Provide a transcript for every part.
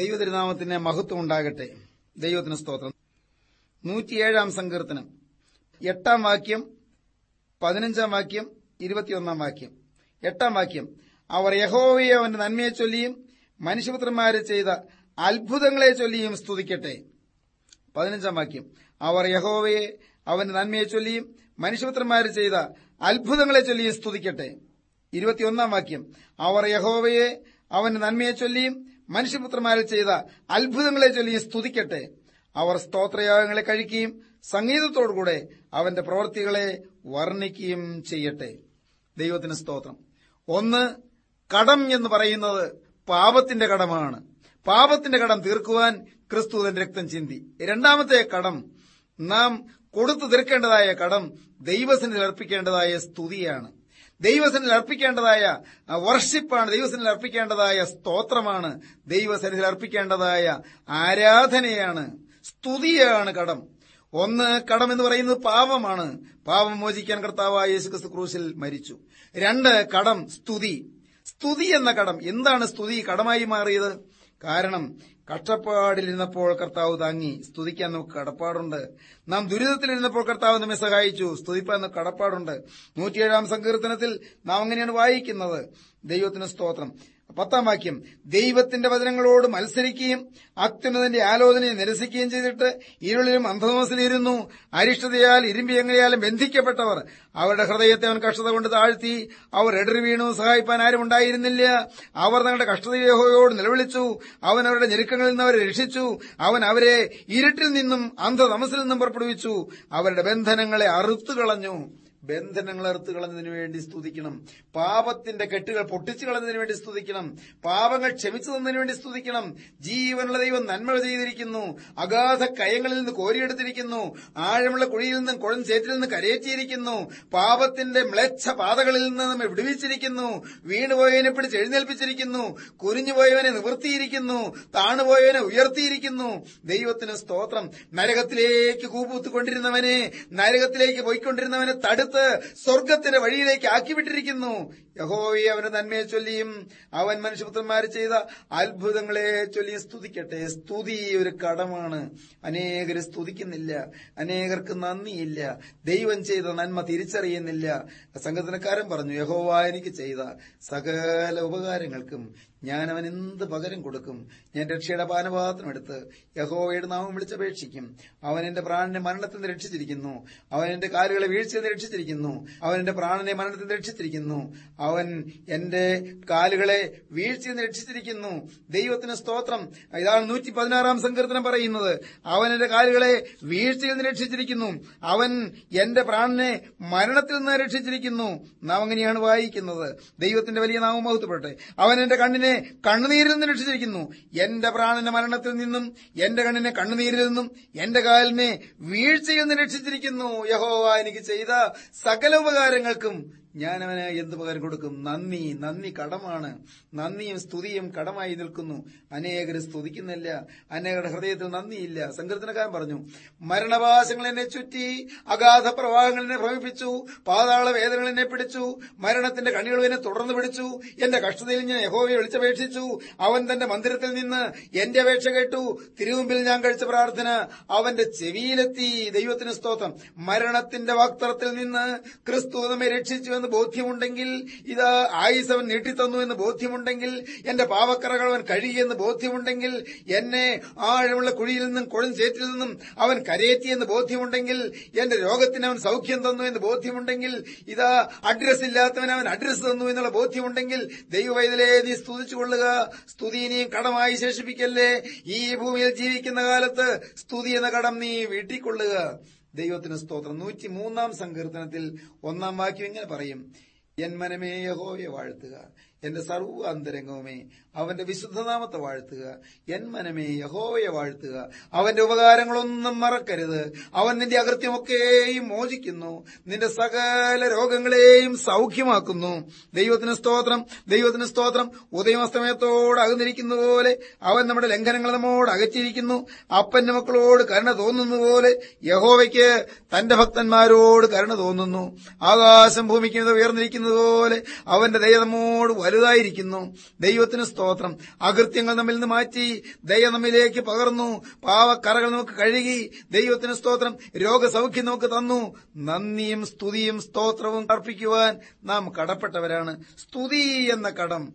ദൈവതിരുനാമത്തിന് മഹത്വം ഉണ്ടാകട്ടെ. ദൈവത്തിന് സ്തോത്രം. നൂറ്റിയേഴാം സങ്കീർത്തനം. എട്ടാം വാക്യം പതിനഞ്ചാം വാക്യം ഇരുപത്തിയൊന്നാം വാക്യം. എട്ടാം വാക്യം. അവർ യഹോവയെ അവന്റെ നന്മയെ ചൊല്ലിയും മനുഷ്യപുത്രന്മാരെ ചെയ്ത അത്ഭുതങ്ങളെ ചൊല്ലിയും സ്തുതിക്കട്ടെ. പതിനഞ്ചാം വാക്യം. അവർ യഹോവയെ അവന്റെ നന്മയെ ചൊല്ലിയും മനുഷ്യപുത്രന്മാരെ ചെയ്ത അത്ഭുതങ്ങളെ ചൊല്ലിയും സ്തുതിക്കട്ടെ. ഇരുപത്തിയൊന്നാം വാക്യം. അവർ യഹോവയെ അവന്റെ നന്മയെ ചൊല്ലിയും മനുഷ്യപുത്രന്മാരിൽ ചെയ്ത അത്ഭുതങ്ങളെ ചൊല്ലി സ്തുതിക്കട്ടെ. അവർ സ്തോത്രയാഗങ്ങളെ കഴിക്കുകയും സംഗീതത്തോടുകൂടെ അവന്റെ പ്രവൃത്തികളെ വർണിക്കുകയും ചെയ്യട്ടെ. ദൈവത്തിന് സ്തോത്രം. ഒന്ന് കടം എന്ന് പറയുന്നത് പാപത്തിന്റെ കടമാണ്. പാപത്തിന്റെ കടം തീർക്കുവാൻ ക്രിസ്തു തന്റെ രക്തം ചിന്തി. രണ്ടാമത്തെ കടം നാം കൊടുത്തു തീർക്കേണ്ടതായ കടം ദൈവസിനെ അർപ്പിക്കേണ്ടതായ സ്തുതിയാണ്. ദൈവസനിൽ അർപ്പിക്കേണ്ടതായ വർഷിപ്പാണ് ദൈവസനിൽ അർപ്പിക്കേണ്ടതായ സ്തോത്രമാണ്. ദൈവസനിൽ അർപ്പിക്കേണ്ടതായ ആരാധനയാണ്. സ്തുതിയാണ് കടം. ഒന്ന് കടം എന്ന് പറയുന്നത് പാപമാണ്. പാപം മോചിക്കാൻ കർത്താവായ യേശുക്രിസ്തു ക്രൂശിൽ മരിച്ചു. രണ്ട് കടം സ്തുതി. സ്തുതി എന്ന കടം. എന്താണ് സ്തുതി? കടമായി മാറിയത്? കാരണം കഷ്ടപ്പാടിലിരുന്നപ്പോൾ കർത്താവ് താങ്ങി സ്തുതിക്കാൻ നമുക്ക് കടപ്പാടുണ്ട്. നാം ദുരിതത്തിലിരുന്നപ്പോൾ കർത്താവ് നമ്മെ സഹായിച്ചു. സ്തുതിപ്പാൻ കടപ്പാടുണ്ട്. നൂറ്റിയേഴാം സങ്കീർത്തനത്തിൽ നാം അങ്ങനെയാണ് വായിക്കുന്നത്. ദൈവത്തിന് സ്തോത്രം. പത്താം വാക്യം ദൈവത്തിന്റെ വചനങ്ങളോട് മത്സരിക്കുകയും അത്യുന്നതന്റെ ആലോചനയെ നിരസിക്കുകയും ചെയ്തിട്ട് ഇരുളിലും അന്ധമോസിലിരുന്നു അരിഷ്ടതയാൽ ഇരുമ്പി എങ്ങനെയാലും ബന്ധിക്കപ്പെട്ടവർ അവരുടെ ഹൃദയത്തെ അവൻ കഷ്ടത കൊണ്ട് താഴ്ത്തി. അവർ എടറി വീണു സഹായിപ്പാൻ ആരും ഉണ്ടായിരുന്നില്ല. അവർ തങ്ങളുടെ കഷ്ടതയോട് നിലവിളിച്ചു. അവൻ അവരുടെ ഞെരുക്കങ്ങളിൽ നിന്ന് അവരെ രക്ഷിച്ചു. അവൻ അവരെ ഇരുട്ടിൽ നിന്നും അന്ധതമസിൽ നിന്നും പുറപ്പെടുവിച്ചു. അവരുടെ ബന്ധനങ്ങളെ അറുത്തു കളഞ്ഞു. ബന്ധനങ്ങൾ എടുത്തു കളഞ്ഞതിനു വേണ്ടി സ്തുതിക്കണം. പാപത്തിന്റെ കെട്ടുകൾ പൊട്ടിച്ചു കളഞ്ഞതിനു വേണ്ടി സ്തുതിക്കണം. പാപങ്ങൾ ക്ഷമിച്ചു തന്നതിനു വേണ്ടി സ്തുതിക്കണം. ജീവനുള്ള ദൈവം നന്മ ചെയ്തിരിക്കുന്നു. അഗാധ കയങ്ങളിൽ നിന്ന് കോരിയെടുത്തിരിക്കുന്നു. ആഴമുള്ള കുഴിയിൽ നിന്നും കുഴൻ ചേറ്റിൽ നിന്ന് കരയേറ്റിയിരിക്കുന്നു. പാപത്തിന്റെ മ്ലേച്ഛ പാതകളിൽ നിന്ന് നമ്മെ വിടുവിച്ചിരിക്കുന്നു. വീണുപോയവനെ പിടിച്ച് എഴുന്നേൽപ്പിച്ചിരിക്കുന്നു. കുരിഞ്ഞുപോയവനെ നിവർത്തിയിരിക്കുന്നു താണുപോയവനെ ഉയർത്തിയിരിക്കുന്നു. ദൈവത്തിന് സ്തോത്രം. നരകത്തിലേക്ക് കൂപ്പൂത്തുകൊണ്ടിരുന്നവനെ നരകത്തിലേക്ക് പോയിക്കൊണ്ടിരുന്നവനെ തടുത്ത് സ്വർഗത്തിന്റെ വഴിയിലേക്ക് ആക്കിവിട്ടിരിക്കുന്നു. യഹോവി അവന്റെ നന്മയെ ചൊല്ലിയും അവൻ മനുഷ്യപുത്രന്മാർ ചെയ്ത അത്ഭുതങ്ങളെ ചൊല്ലി സ്തുതിക്കട്ടെ. സ്തുതി ഒരു കടമാണ്. അനേകർ സ്തുതിക്കുന്നില്ല. അനേകർക്ക് നന്ദിയില്ല. ദൈവം ചെയ്ത നന്മ തിരിച്ചറിയുന്നില്ല. സംഘത്തിനക്കാരൻ പറഞ്ഞു യഹോവ എനിക്ക് ചെയ്ത സകല ഉപകാരങ്ങൾക്കും ഞാൻ അവൻ എന്ത് പകരം കൊടുക്കും? ഞാൻ രക്ഷയുടെ പാനപാത്രം എടുത്ത് യഹോവയുടെ നാമം വിളിച്ചപേക്ഷിക്കും. അവൻ എന്റെ പ്രാണനെ മരണത്തിൽ നിന്ന് രക്ഷിച്ചിരിക്കുന്നു. അവൻ എന്റെ കാലുകളെ വീഴ്ചയിൽ നിന്ന് രക്ഷിച്ചിരിക്കുന്നു. അവൻ എന്റെ പ്രാണനെ മരണത്തിൽ നിന്ന് രക്ഷിച്ചിരിക്കുന്നു. അവൻ എന്റെ കാലുകളെ വീഴ്ചയിൽ നിന്ന് രക്ഷിച്ചിരിക്കുന്നു. ദൈവത്തിന് സ്തോത്രം. ഇതാണ് നൂറ്റി പതിനാറാം സങ്കീർത്തനം പറയുന്നത്. അവൻ എന്റെ കാലുകളെ വീഴ്ചയിൽ നിന്ന് രക്ഷിച്ചിരിക്കുന്നു. അവൻ എന്റെ പ്രാണനെ മരണത്തിൽ നിന്ന് രക്ഷിച്ചിരിക്കുന്നു. നാം അങ്ങനെയാണ് വായിക്കുന്നത്. ദൈവത്തിന്റെ വലിയ നാമം മഹത്വപ്പെടട്ടെ. അവൻ എന്റെ കണ്ണിനെ കണ്ണുനീരിൽ നിന്ന് രക്ഷിച്ചിരിക്കുന്നു. എന്റെ പ്രാണന്റെ മരണത്തിൽ നിന്നും എന്റെ കണ്ണിനെ കണ്ണുനീരിൽ നിന്നും എന്റെ കാലിനെ വീഴ്ചയിൽ നിന്ന് രക്ഷിച്ചിരിക്കുന്നു. യഹോവ എനിക്ക് ചെയ്ത സകല ഉപകാരങ്ങൾക്കും ഞാൻ എന്ത് പകരം കൊടുക്കും? നന്ദി നന്ദി കടമാണ്. നന്ദിയും സ്തുതിയും കടമായി നിൽക്കുന്നു. അനേകർ സ്തുതിക്കുന്നില്ല. അനേകരുടെ ഹൃദയത്തിൽ നന്ദിയില്ല. സങ്കീർത്തനക്കാരൻ പറഞ്ഞു മരണവാസങ്ങൾ എന്നെ ചുറ്റി അഗാധ പ്രവാഹങ്ങൾ എന്നെ ഭ്രമിപ്പിച്ചു പാതാള വേദനകൾ എന്നെ പിടിച്ചു മരണത്തിന്റെ കണികൾ എന്നെ തുടർന്ന് പിടിച്ചു എന്റെ കഷ്ടതയിൽ ഞാൻ യഹോവയെ വിളിച്ചപേക്ഷിച്ചു അവൻ തന്റെ മന്ദിരത്തിൽ നിന്ന് എന്റെ അപേക്ഷ കേട്ടു തിരുമുമ്പിൽ ഞാൻ കഴിച്ച പ്രാർത്ഥന അവന്റെ ചെവിയിലെത്തി. ദൈവത്തിന് സ്തോത്രം. മരണത്തിന്റെ വാക്തറത്തിൽ നിന്ന് ക്രിസ്തു നമ്മെ രക്ഷിച്ചു എന്ന് ബോധ്യമുണ്ടെങ്കിൽ ഇത് ആയുസ് അവൻ നീട്ടിത്തന്നു എന്ന് ബോധ്യമുണ്ടെങ്കിൽ എന്റെ പാവക്കറകൾ അവൻ കഴുകിയെന്ന് ബോധ്യമുണ്ടെങ്കിൽ എന്നെ ആഴമുള്ള കുഴിയിൽ നിന്നും കൊഴും ചേറ്റിൽ നിന്നും അവൻ കരയേറ്റിയെന്ന് ബോധ്യമുണ്ടെങ്കിൽ എന്റെ രോഗത്തിന് അവൻ സൗഖ്യം തന്നു എന്ന് ബോധ്യമുണ്ടെങ്കിൽ ഇതാ അഡ്രസ് ഇല്ലാത്തവൻ അവൻ അഡ്രസ് തന്നു എന്നുള്ള ബോധ്യമുണ്ടെങ്കിൽ ദൈവവൈതലേ നീ സ്തുതിച്ചുകൊള്ളുക സ്തുതി നീ കടമായി ശേഷിപ്പിക്കല്ലേ. ഈ ഭൂമിയിൽ ജീവിക്കുന്ന കാലത്ത് സ്തുതി എന്ന കടം നീ വീട്ടിക്കൊള്ളുക. ദൈവത്തിന് സ്തോത്രം. നൂറ്റി മൂന്നാം സങ്കീർത്തനത്തിൽ ഒന്നാം വാക്യം ഇങ്ങനെ പറയും. എൻ മനമേ യഹോയെ വാഴ്ത്തുക. എന്റെ സർവ അന്തരംഗവുമേ അവന്റെ വിശുദ്ധനാമത്തെ വാഴ്ത്തുക. എൻ മനമേ യഹോവയെ വാഴ്ത്തുക. അവന്റെ ഉപകാരങ്ങളൊന്നും മറക്കരുത്. അവൻ നിന്റെ അകൃത്യമൊക്കെയും മോചിക്കുന്നു. നിന്റെ സകല രോഗങ്ങളെയും സൗഖ്യമാക്കുന്നു. ദൈവത്തിന് സ്തോത്രം. ദൈവത്തിന് സ്തോത്രം. ഉദയമസ്തമയത്തോട് അകന്നിരിക്കുന്ന പോലെ അവൻ നമ്മുടെ ലംഘനങ്ങൾ നമ്മോട് അകറ്റിയിരിക്കുന്നു. അപ്പന്റെ മക്കളോട് കരുണ തോന്നുന്ന പോലെ യഹോവയ്ക്ക് തന്റെ ഭക്തന്മാരോട് കരുണ തോന്നുന്നു. ആകാശം ഭൂമിക്ക് ഉയർന്നിരിക്കുന്നത് പോലെ അവന്റെ ദൈവമോട് വലുതായിരിക്കുന്നു. ദൈവത്തിന് അകൃത്യങ്ങൾ നമ്മിൽ നിന്ന് മാറ്റി ദയ നമ്മിലേക്ക് പകർന്നു. പാവക്കറകൾ നമുക്ക് കഴുകി ദൈവത്തിന് സ്തോത്രം. രോഗസൗഖ്യം നമുക്ക് തന്നു. നന്ദിയും സ്തുതിയും സ്തോത്രവും അർപ്പിക്കുവാൻ നാം കടപ്പെട്ടവരാണ്. സ്തുതി എന്ന കടം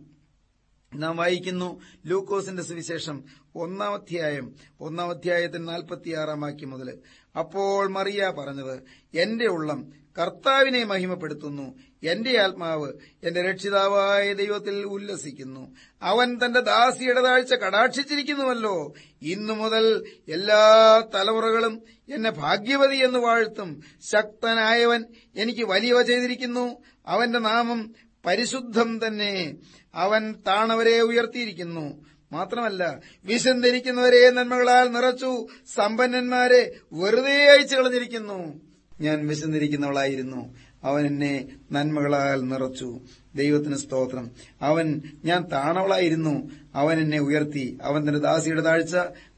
നാം വായിക്കുന്നു. ലൂക്കോസിന്റെ സുവിശേഷം ഒന്നാം അധ്യായം ഒന്നാം അധ്യായത്തിന് നാൽപ്പത്തിയാറാം വാക്യം മുതൽ അപ്പോൾ മറിയ പറഞ്ഞത് എന്റെ ഉള്ളം കർത്താവിനെ മഹിമപ്പെടുത്തുന്നു. എന്റെ ആത്മാവ് എന്റെ രക്ഷിതാവായ ദൈവത്തിൽ ഉല്ലസിക്കുന്നു. അവൻ തന്റെ ദാസിയുടെ താഴ്ച കടാക്ഷിച്ചിരിക്കുന്നുവല്ലോ. ഇന്നു മുതൽ എല്ലാ തലമുറകളും എന്നെ ഭാഗ്യവതി എന്ന് വാഴ്ത്തും. ശക്തനായവൻ എനിക്ക് വലിയവ ചെയ്തിരിക്കുന്നു. അവന്റെ നാമം പരിശുദ്ധം തന്നെ. അവൻ താണവരെ ഉയർത്തിയിരിക്കുന്നു. മാത്രമല്ല വിശന്തിരിക്കുന്നവരെ നന്മകളാൽ നിറച്ചു സമ്പന്നന്മാരെ വെറുതെ അയച്ചു കളഞ്ഞിരിക്കുന്നു. ഞാൻ വിശന്നിരിക്കുന്നവളായിരുന്നു. അവൻ എന്നെ നന്മകളാൽ നിറച്ചു. ദൈവത്തിന് സ്തോത്രം. അവൻ ഞാൻ താണവളായിരുന്നു. അവൻ എന്നെ ഉയർത്തി. അവൻ തന്റെ ദാസിയുടെ താഴ്ച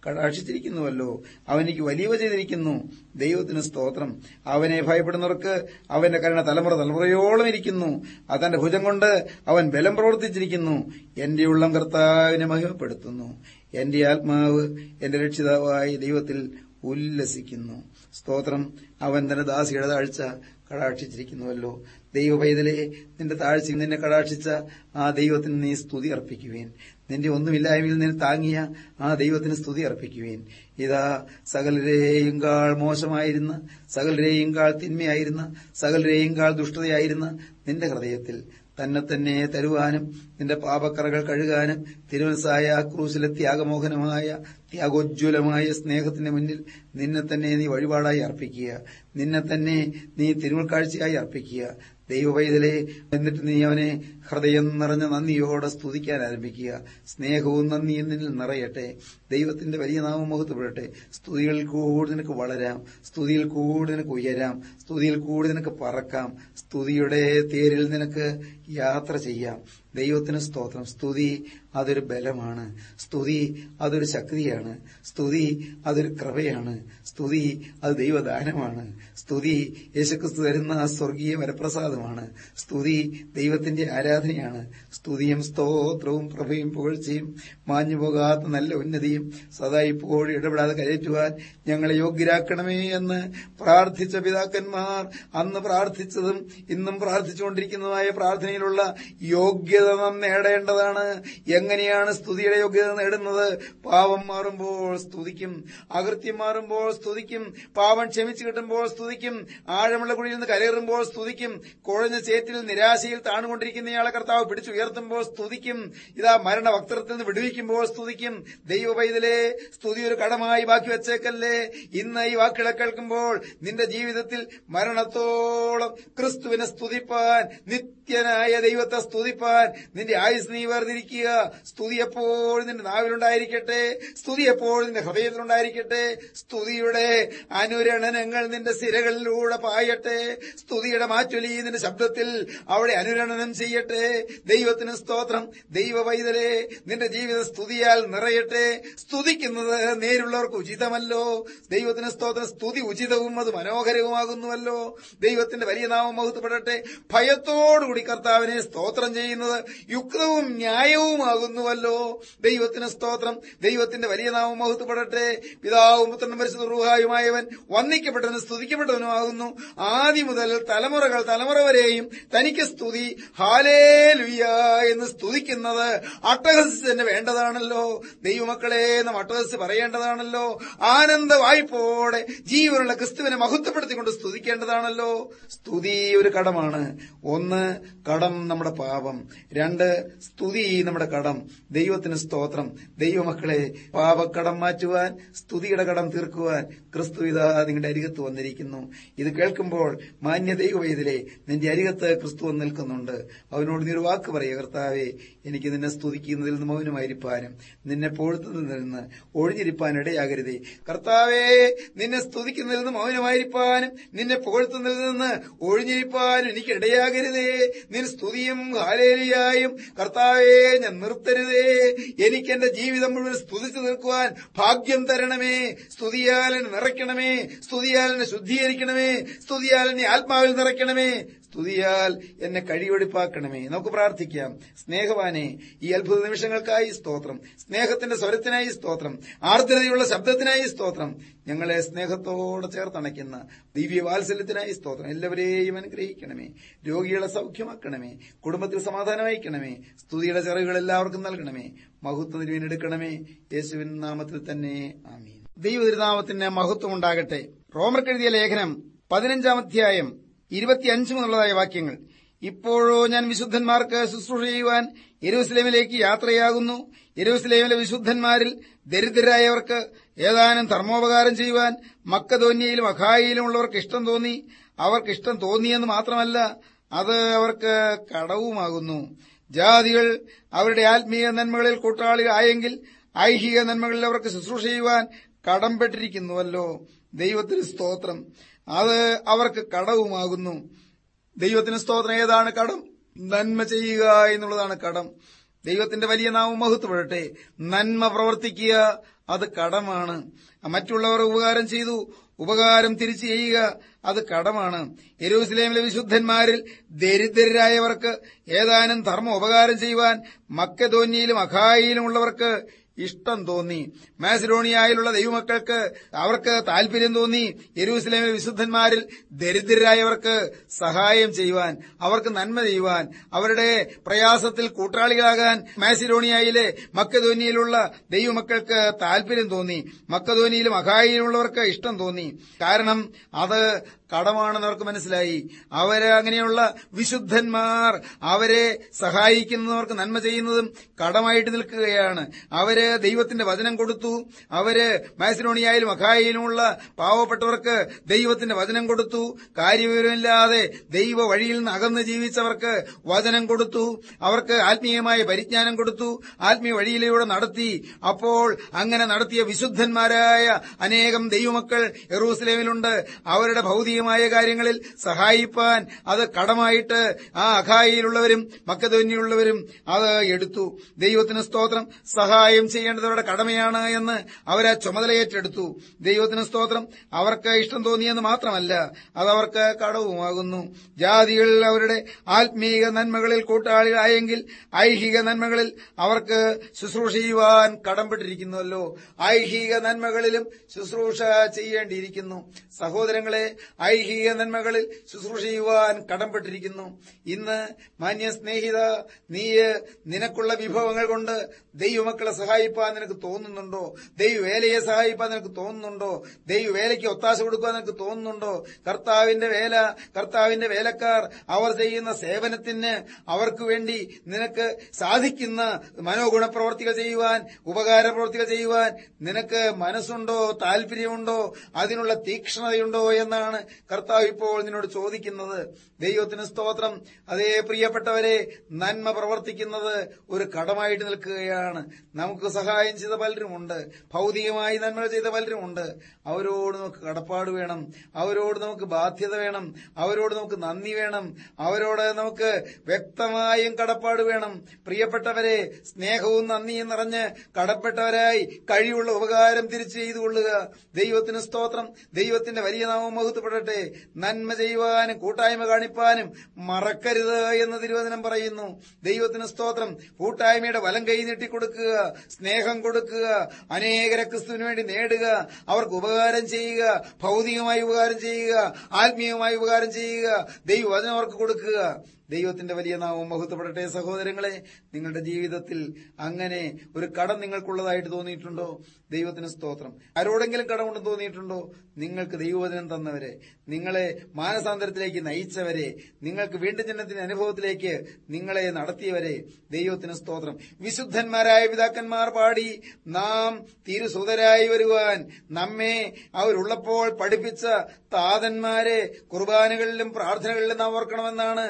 കടാക്ഷിച്ചിരിക്കുന്നുവല്ലോ. അവനിക്ക് വലിയവ ചെയ്തിരിക്കുന്നു. ദൈവത്തിന് സ്തോത്രം. അവനെ ഭയപ്പെടുന്നവർക്ക് അവന്റെ കരുണ തലമുറ തലമുറയോളം ഇരിക്കുന്നു. അതന്റെ ഭുജം കൊണ്ട് അവൻ ബലം പ്രവർത്തിച്ചിരിക്കുന്നു. എന്റെ ഉള്ളം കർത്താവിനെ മഹിമപ്പെടുത്തുന്നു. എന്റെ ആത്മാവ് എന്റെ രക്ഷിതാവായ ദൈവത്തിൽ ഉല്ലസിക്കുന്നു. സ്തോത്രം. അവൻ തന്റെ ദാസിയുടെ താഴ്ച കടാക്ഷിച്ചിരിക്കുന്നുവല്ലോ. ദൈവ പൈതലെ നിന്റെ താഴ്ച നിന്നെ കടാക്ഷിച്ച ആ ദൈവത്തിന് നീ സ്തുതി അർപ്പിക്കുവേൻ. നിന്റെ ഒന്നുമില്ലായ്മയിൽ നിന്നെ താങ്ങിയ ആ ദൈവത്തിന് സ്തുതി അർപ്പിക്കുവേൻ. ഇതാ സകലരെയും കാൾ മോശമായിരുന്ന സകലരെയും കാൾ തിന്മയായിരുന്ന സകലരെയും കാൾ ദുഷ്ടതയായിരുന്ന നിന്റെ ഹൃദയത്തിൽ തന്നെ തന്നെ തരുവാനും നിന്റെ പാപക്കറകൾ കഴുകാനും തിരുവനസായ ക്രൂശിലെ ത്യാഗമോഹനമായ ത്യാഗോജ്വലമായ സ്നേഹത്തിന്റെ മുന്നിൽ നിന്നെ തന്നെ നീ വഴിപാടായി അർപ്പിക്കുക. നിന്നെ തന്നെ നീ തിരുവൾക്കാഴ്ചയായി അർപ്പിക്കുക. ദൈവവൈതലെ എന്നിട്ട് നീ അവനെ ഹൃദയം നിറഞ്ഞ നന്ദിയോടെ സ്തുതിക്കാൻ ആരംഭിക്കുക. സ്നേഹവും നന്ദിയും നിന്നിൽ നിറയട്ടെ. ദൈവത്തിന്റെ വലിയ നാമം മുഖത്തുപെടട്ടെ സ്തുതികളിൽ കൂടി നിനക്ക് വളരാം. സ്തുതിയിൽ കൂടി നിനക്ക് ഉയരാം. സ്തുതിയിൽ കൂടി നിനക്ക് പറക്കാം. സ്തുതിയുടെ തേരിൽ നിനക്ക് യാത്ര ചെയ്യാം. ദൈവത്തിന് സ്തോത്രം. സ്തുതി അതൊരു ബലമാണ്. സ്തുതി അതൊരു ശക്തിയാണ്. സ്തുതി അതൊരു കൃപയാണ്. സ്തുതി അത് ദൈവദാനമാണ്. സ്തുതി യേശുക്രിസ്തു തരുന്ന സ്വർഗീയ വരപ്രസാദമാണ്. സ്തുതി ദൈവത്തിന്റെ ആരാധനയാണ്. സ്തുതിയും സ്തോത്രവും പ്രഭയും പുകഴ്ചയും മാഞ്ഞുപോകാത്ത നല്ല ഉന്നതിയും സദാ ഇപ്പോഴും ഇടപെടാതെ കയറ്റുവാൻ ഞങ്ങളെ യോഗ്യരാക്കണമേ എന്ന് പ്രാർത്ഥിച്ച പിതാക്കന്മാർ അന്ന് പ്രാർത്ഥിച്ചതും ഇന്നും പ്രാർത്ഥിച്ചുകൊണ്ടിരിക്കുന്നതുമായ പ്രാർത്ഥനയിലുള്ള യോഗ്യത നാം നേടേണ്ടതാണ്. എങ്ങനെയാണ് സ്തുതിയുടെ യോഗ്യത നേടുന്നത്? പാവം മാറുമ്പോൾ സ്തുതിക്കും അകൃത്യം മാറുമ്പോൾ സ്തുതിക്കും പാവം ക്ഷമിച്ചു കിട്ടുമ്പോൾ സ്തുതിക്കും ആഴമുള്ള കുഴിയിൽ നിന്ന് കരയറുമ്പോൾ സ്തുതിക്കും കുഴഞ്ഞ ചേറ്റിൽ നിരാശയിൽ താണുകൊണ്ടിരിക്കുന്നയാളെ കർത്താവ് പിടിച്ചുയർത്തുമ്പോൾ സ്തുതിക്കും. ഇതാ മരണ വക്തരത്തിൽ നിന്ന് വിടുവിക്കുമ്പോൾ സ്തുതിക്കും. ദൈവ പൈതലേ സ്തുതി ഒരു കടമായി ബാക്കി വെച്ചേക്കല്ലേ. ഇന്ന് ഈ വാക്കുകളെ കേൾക്കുമ്പോൾ നിന്റെ ജീവിതത്തിൽ മരണത്തോളം ക്രിസ്തുവിനെ സ്തുതിപ്പാൻ നിത്യനായ ദൈവത്തെ സ്തുതിപ്പാൻ നിന്റെ ആയുസ് നീ വേർതിരിക്കുക. സ്തുതി എപ്പോഴും നിന്റെ നാവിലുണ്ടായിരിക്കട്ടെ. സ്തുതി എപ്പോഴും നിന്റെ ഹൃദയത്തിലുണ്ടായിരിക്കട്ടെ. സ്തുതിയുടെ അനുരണനങ്ങൾ നിന്റെ സിരകളിലൂടെ പായട്ടെ. സ്തുതിയുടെ മാറ്റൊലി നിന്റെ ശബ്ദത്തിൽ അവിടെ അനുരണനം ചെയ്യട്ടെ. ദൈവത്തിന് സ്തോത്രം. ദൈവ വൈതലേ നിന്റെ ജീവിത സ്തുതിയാൽ നിറയട്ടെ. സ്തുതിക്കുന്നത് നേരുള്ളവർക്ക് ഉചിതമല്ലോ. ദൈവത്തിന് സ്തോത്രം. സ്തുതി ഉചിതവും അത് മനോഹരവുമാകുന്നുവല്ലോ. ദൈവത്തിന്റെ വലിയ നാമം മഹത്വപ്പെടട്ടെ. ഭയത്തോടുകൂടി കർത്താവിനെ സ്തോത്രം ചെയ്യുന്നത് യുക്തവും ന്യായവുമാകുന്നുവല്ലോ. ദൈവത്തിന് സ്തോത്രം. ദൈവത്തിന്റെ വലിയ നാമം മഹത്വപ്പെടട്ടെ. പിതാവും പുത്രനും പരിശുദ്ധ റൂഹായുമായവൻ വന്ദിക്കപ്പെട്ടവനും സ്തുതിക്കപ്പെട്ടവനുമാകുന്നു. ആദ്യം മുതൽ തലമുറകൾ തലമുറ വരെയും തനിക്ക് സ്തുതി. ഹാലേ എന്ന് സ്തുതിക്കുന്നത് അട്ടഹസ് തന്നെ വേണ്ടതാണല്ലോ. ദൈവമക്കളെ നാം അട്ടഹസ് പറയേണ്ടതാണല്ലോ. ആനന്ദ വായ്പോടെ ജീവനുള്ള ക്രിസ്തുവിനെ മഹത്വപ്പെടുത്തിക്കൊണ്ട് സ്തുതിക്കേണ്ടതാണല്ലോ. സ്തുതി ഒരു കടമാണ്. ഒന്ന് കടം നമ്മുടെ പാപം. രണ്ട് സ്തുതി നമ്മുടെ കടം. ദൈവത്തിന് സ്തോത്രം. ദൈവമക്കളെ പാപക്കടം മാറ്റുവാൻ സ്തുതിയുടെ കടം തീർക്കുവാൻ ക്രിസ്തു ഇതാ നിങ്ങളുടെ അരികത്ത് വന്നിരിക്കുന്നു. ഇത് കേൾക്കുമ്പോൾ മാന്യ ദൈവവേദിലെ നിന്റെ അരികത്ത് ക്രിസ്തു വന്ന് നിൽക്കുന്നുണ്ട്. അവനോട് നീ ഒരു വാക്ക് പറയുക കർത്താവെ. എനിക്ക് നിന്നെ സ്തുതിക്കുന്നതിൽ നിന്ന് മൗനമായിരിക്കാനും നിന്നെ പൊഴുത്തുന്നതിൽ നിന്ന് ഒഴിഞ്ഞിരിപ്പാൻ ഇടയാകരുതേ. കർത്താവേ നിന്നെ സ്തുതിക്കുന്നതിൽ നിന്ന് മൗനമായിരിക്കാനും നിന്നെ പുകഴ്ത്തുന്നതിൽ നിന്ന് ഒഴിഞ്ഞിരിപ്പാനും എനിക്ക് ഇടയാകരുതേ. നിൻ സ്തുതിയും ഹാലേലിയായും കർത്താവേ ഞാൻ നിർത്തരുതേ. എനിക്ക് എന്റെ ജീവിതം മുഴുവൻ സ്തുതിച്ചു നിൽക്കുവാൻ ഭാഗ്യം തരണമേ. സ്തുതിയാൽ നിറയ്ക്കണമേ. സ്തുതിയാൽ ശുദ്ധീകരിക്കണമേ. സ്തുതിയാൽ എന്നെ ആത്മാവിൽ നിറയ്ക്കണമേ. സ്തുതിയാൽ എന്നെ കഴിയൊഴിപ്പാക്കണമേ നമുക്ക് പ്രാർത്ഥിക്കാം. സ്നേഹവാനെ ഈ അത്ഭുത നിമിഷങ്ങൾക്കായി സ്തോത്രം. സ്നേഹത്തിന്റെ സ്വരത്തിനായി സ്തോത്രം. ആർദ്രതയുള്ള ശബ്ദത്തിനായി സ്തോത്രം. ഞങ്ങളെ സ്നേഹത്തോടെ ചേർത്തണയ്ക്കുന്ന ദിവ്യവാത്സല്യത്തിനായി സ്തോത്രം. എല്ലാവരെയും അനുഗ്രഹിക്കണമേ. രോഗികളെ സൗഖ്യമാക്കണമേ. കുടുംബത്തിൽ സമാധാനം സമാധാനമായിക്കണമേ സ്തുതിയുടെ ചെറുകൾ എല്ലാവർക്കും നൽകണമേ. മഹത്വം തിരുവിനെടുക്കണമേ യേശുവിൻ നാമത്തിൽ തന്നെ ആമീൻ. ദൈവതിരുനാമത്തിന് മഹത്വം ഉണ്ടാകട്ടെ റോമർക്കെഴുതിയ ലേഖനം പതിനഞ്ചാം അധ്യായം ഇരുപത്തിയഞ്ച് മുതലുള്ളതായ വാക്യങ്ങൾ. ഇപ്പോഴോ ഞാൻ വിശുദ്ധന്മാർക്ക് ശുശ്രൂഷ ചെയ്യുവാൻ യെരൂസലേമിലേക്ക് യാത്രയാകുന്നു. യെരൂസലേമിലെ വിശുദ്ധന്മാരിൽ ദരിദ്രരായവർക്ക് ഏതാനും ധർമ്മോപകാരം ചെയ്യുവാൻ മക്കധോന്യയിലും അഖായിലും ഉള്ളവർക്ക് ഇഷ്ടം തോന്നി. അവർക്ക് ഇഷ്ടം തോന്നിയെന്ന് മാത്രമല്ല അത് അവർക്ക് കടവുമാകുന്നു. ജാതികൾ അവരുടെ ആത്മീയ നന്മകളിൽ കൂട്ടാളികളായെങ്കിൽ ഐഹിക നന്മകളിൽ അവർക്ക് ശുശ്രൂഷ ചെയ്യുവാൻ കടംപെട്ടിരിക്കുന്നുവല്ലോ ദൈവത്തിന് സ്തോത്രം. അത് അവർക്ക് കടവുമാകുന്നു. ദൈവത്തിന് സ്തോത്രം. ഏതാണ് കടം? നന്മ ചെയ്യുക എന്നുള്ളതാണ് കടം. ദൈവത്തിന്റെ വലിയ നാമം മഹത്വപ്പെടട്ടെ. നന്മ പ്രവർത്തിക്കുക അത് കടമാണ്. മറ്റുള്ളവർ ഉപകാരം ചെയ്തു ഉപകാരം തിരിച്ചു ചെയ്യുക അത് കടമാണ്. യെരൂസലേമിലെ വിശുദ്ധന്മാരിൽ ദരിദ്രരായവർക്ക് ഏതാനും ധർമ്മ ഉപകാരം ചെയ്യുവാൻ മക്കധോന്യയിലും അഖായിലുമുള്ളവർക്ക് ഇഷ്ടം തോന്നി. മാസിലോണിയായുള്ള ദൈവമക്കൾക്ക് അവർക്ക് താൽപര്യം തോന്നി. യെരൂസലേമിലെ വിശുദ്ധന്മാരിൽ ദരിദ്രരായവർക്ക് സഹായം ചെയ്യുവാൻ അവർക്ക് നന്മ ചെയ്യുവാൻ അവരുടെ പ്രയാസത്തിൽ കൂട്ടാളികളാകാൻ മാസിഡോണിയയിലെ മക്കധോനിയിലുള്ള ദൈവമക്കൾക്ക് താൽപര്യം തോന്നി. മക്കധോനിയിലും അഹായിലുള്ളവർക്ക് ഇഷ്ടം തോന്നി. കാരണം അത് കടമാണെന്ന് അവർക്ക് മനസ്സിലായി. അവരെ അങ്ങനെയുള്ള വിശുദ്ധന്മാർ അവരെ സഹായിക്കുന്നവർക്ക് നന്മ ചെയ്യുന്നതും കടമായിട്ട് നിൽക്കുകയാണ്. അവർ ദൈവത്തിന്റെ വചനം കൊടുത്തു. അവർ മാസിലോണിയായാലും അഖായയിലുമുള്ള പാവപ്പെട്ടവർക്ക് ദൈവത്തിന്റെ വചനം കൊടുത്തു. കാര്യവിവരമില്ലാതെ ദൈവ വഴിയിൽ നിന്ന് അകന്ന് ജീവിച്ചവർക്ക് വചനം കൊടുത്തു. അവർക്ക് ആത്മീയമായ പരിജ്ഞാനം കൊടുത്തു. ആത്മീയ വഴിയിലൂടെ നടത്തി. അപ്പോൾ അങ്ങനെ നടത്തിയ വിശുദ്ധന്മാരായ അനേകം ദൈവമക്കൾ യെറൂസലേമിലുണ്ട്. അവരുടെ ഭൗതികമായ കാര്യങ്ങളിൽ സഹായിപ്പാൻ അത് കടമായിട്ട് ആ അഖായിലുള്ളവരും മക്കതോന്നിയുള്ളവരും അത് എടുത്തു. ദൈവത്തിന് സ്തോത്രം. സഹായം ചെയ്യേണ്ടതവരുടെ കടമയാണ് എന്ന് അവരാ ചുമതലയേറ്റെടുത്തു ദൈവത്തിന് സ്തോത്രം. അവർക്ക് ഇഷ്ടം തോന്നിയെന്ന് മാത്രമല്ല അതവർക്ക് കടവുമാകുന്നു. ജാതികളിൽ അവരുടെ ആത്മീയ നന്മകളിൽ കൂട്ടാളികളായെങ്കിൽ ഐഹിക നന്മകളിൽ അവർക്ക് ശുശ്രൂഷ ചെയ്യുവാൻ കടംപെട്ടിരിക്കുന്നുവല്ലോ ഐഹിക നന്മകളിലും ശുശ്രൂഷ ചെയ്യേണ്ടിയിരിക്കുന്നു. സഹോദരങ്ങളെ ഐഹിക നന്മകളിൽ ശുശ്രൂഷ ചെയ്യുവാൻ കടംപെട്ടിരിക്കുന്നു. ഇന്ന് മാന്യ സ്നേഹിത നീ നിനക്കുള്ള വിഭവങ്ങൾ കൊണ്ട് ദൈവമക്കളെ സഹായിപ്പാൻ നിനക്ക് തോന്നുന്നുണ്ടോ? ദൈവവേലയെ സഹായിപ്പാൻ നിനക്ക് തോന്നുന്നുണ്ടോ? ദൈവവേലയ്ക്ക് ഒത്താശ കൊടുക്കാൻ നിനക്ക് തോന്നുന്നുണ്ടോ? കർത്താവിന്റെ വേല കർത്താവിന്റെ വേലക്കാർ അവർ ചെയ്യുന്ന സേവനത്തിന് അവർക്ക് വേണ്ടി നിനക്ക് സാധിക്കുന്ന മനോഗുണ പ്രവർത്തികൾ ചെയ്യുവാൻ ഉപകാര പ്രവർത്തികൾ ചെയ്യുവാൻ നിനക്ക് മനസ്സുണ്ടോ? താല്പര്യമുണ്ടോ അതിനുള്ള തീക്ഷ്ണതയുണ്ടോ? എന്നാണ് കർത്താവ് ഇപ്പോൾ നിന്നോട് ചോദിക്കുന്നത് ദൈവത്തിന് സ്തോത്രം. അതേ പ്രിയപ്പെട്ടവരെ നന്മ പ്രവർത്തിക്കുന്നത് ഒരു കടമായിട്ട് നിൽക്കുകയാണ്. നമുക്ക് സഹായം ചെയ്ത പലരുമുണ്ട് ഭൗതികമായി നന്മ ചെയ്ത പലരുമുണ്ട് അവരോട് നമുക്ക് കടപ്പാട് വേണം. അവരോട് നമുക്ക് ബാധ്യത വേണം. അവരോട് നമുക്ക് നന്ദി വേണം. അവരോട് നമുക്ക് വ്യക്തമായും കടപ്പാട് വേണം. പ്രിയപ്പെട്ടവരെ സ്നേഹവും നന്ദിയും നിറഞ്ഞ് കടപ്പെട്ടവരായി കഴിവുള്ള ഉപകാരം തിരിച്ചു ചെയ്തു കൊള്ളുക ദൈവത്തിന് സ്തോത്രം. ദൈവത്തിന്റെ വലിയ നാമം മഹത്വപ്പെടട്ടെ. നന്മ ചെയ്യുവാനും കൂട്ടായ്മ കാണിപ്പാനും മറക്കരുത് എന്ന് തിരുവചനം പറയുന്നു. ദൈവത്തിന് സ്തോത്രം. കൂട്ടായ്മയുടെ വലം കൈ നീട്ടിക്കൊടുക്കുക സ്നേഹം കൊടുക്കുക അനേകരെ ക്രിസ്തുവിന് വേണ്ടി നേടുക അവർക്ക് ഉപകാരം ചെയ്യുക ഭൗതികമായി ഉപകാരം ചെയ്യുക ആത്മീയമായി ഉപകാരം ചെയ്യുക ദൈവവചനം അവർക്ക് കൊടുക്കുക. ദൈവത്തിന്റെ വലിയ നാമം ബഹുത്തപ്പെടട്ടെ സഹോദരങ്ങളെ നിങ്ങളുടെ ജീവിതത്തിൽ അങ്ങനെ ഒരു കടം നിങ്ങൾക്കുള്ളതായിട്ട് തോന്നിയിട്ടുണ്ടോ? ദൈവത്തിന് സ്തോത്രം. ആരോടെങ്കിലും കടമുണ്ടെന്ന് തോന്നിയിട്ടുണ്ടോ? നിങ്ങൾക്ക് ദൈവവചനം തന്നവരെ നിങ്ങളെ മാനസാന്തരത്തിലേക്ക് നയിച്ചവരെ നിങ്ങൾക്ക് വീണ്ടും ജനത്തിന്റെ അനുഭവത്തിലേക്ക് നിങ്ങളെ നടത്തിയവരെ ദൈവത്തിന് സ്തോത്രം. വിശുദ്ധന്മാരായ പിതാക്കന്മാർ പാടി നാം തിരുസുതരായി വരുവാൻ നമ്മെ അവരുള്ളപ്പോൾ പഠിപ്പിച്ച താതന്മാരെ കുർബാനകളിലും പ്രാർത്ഥനകളിലും നാം ഓർക്കണമെന്നാണ്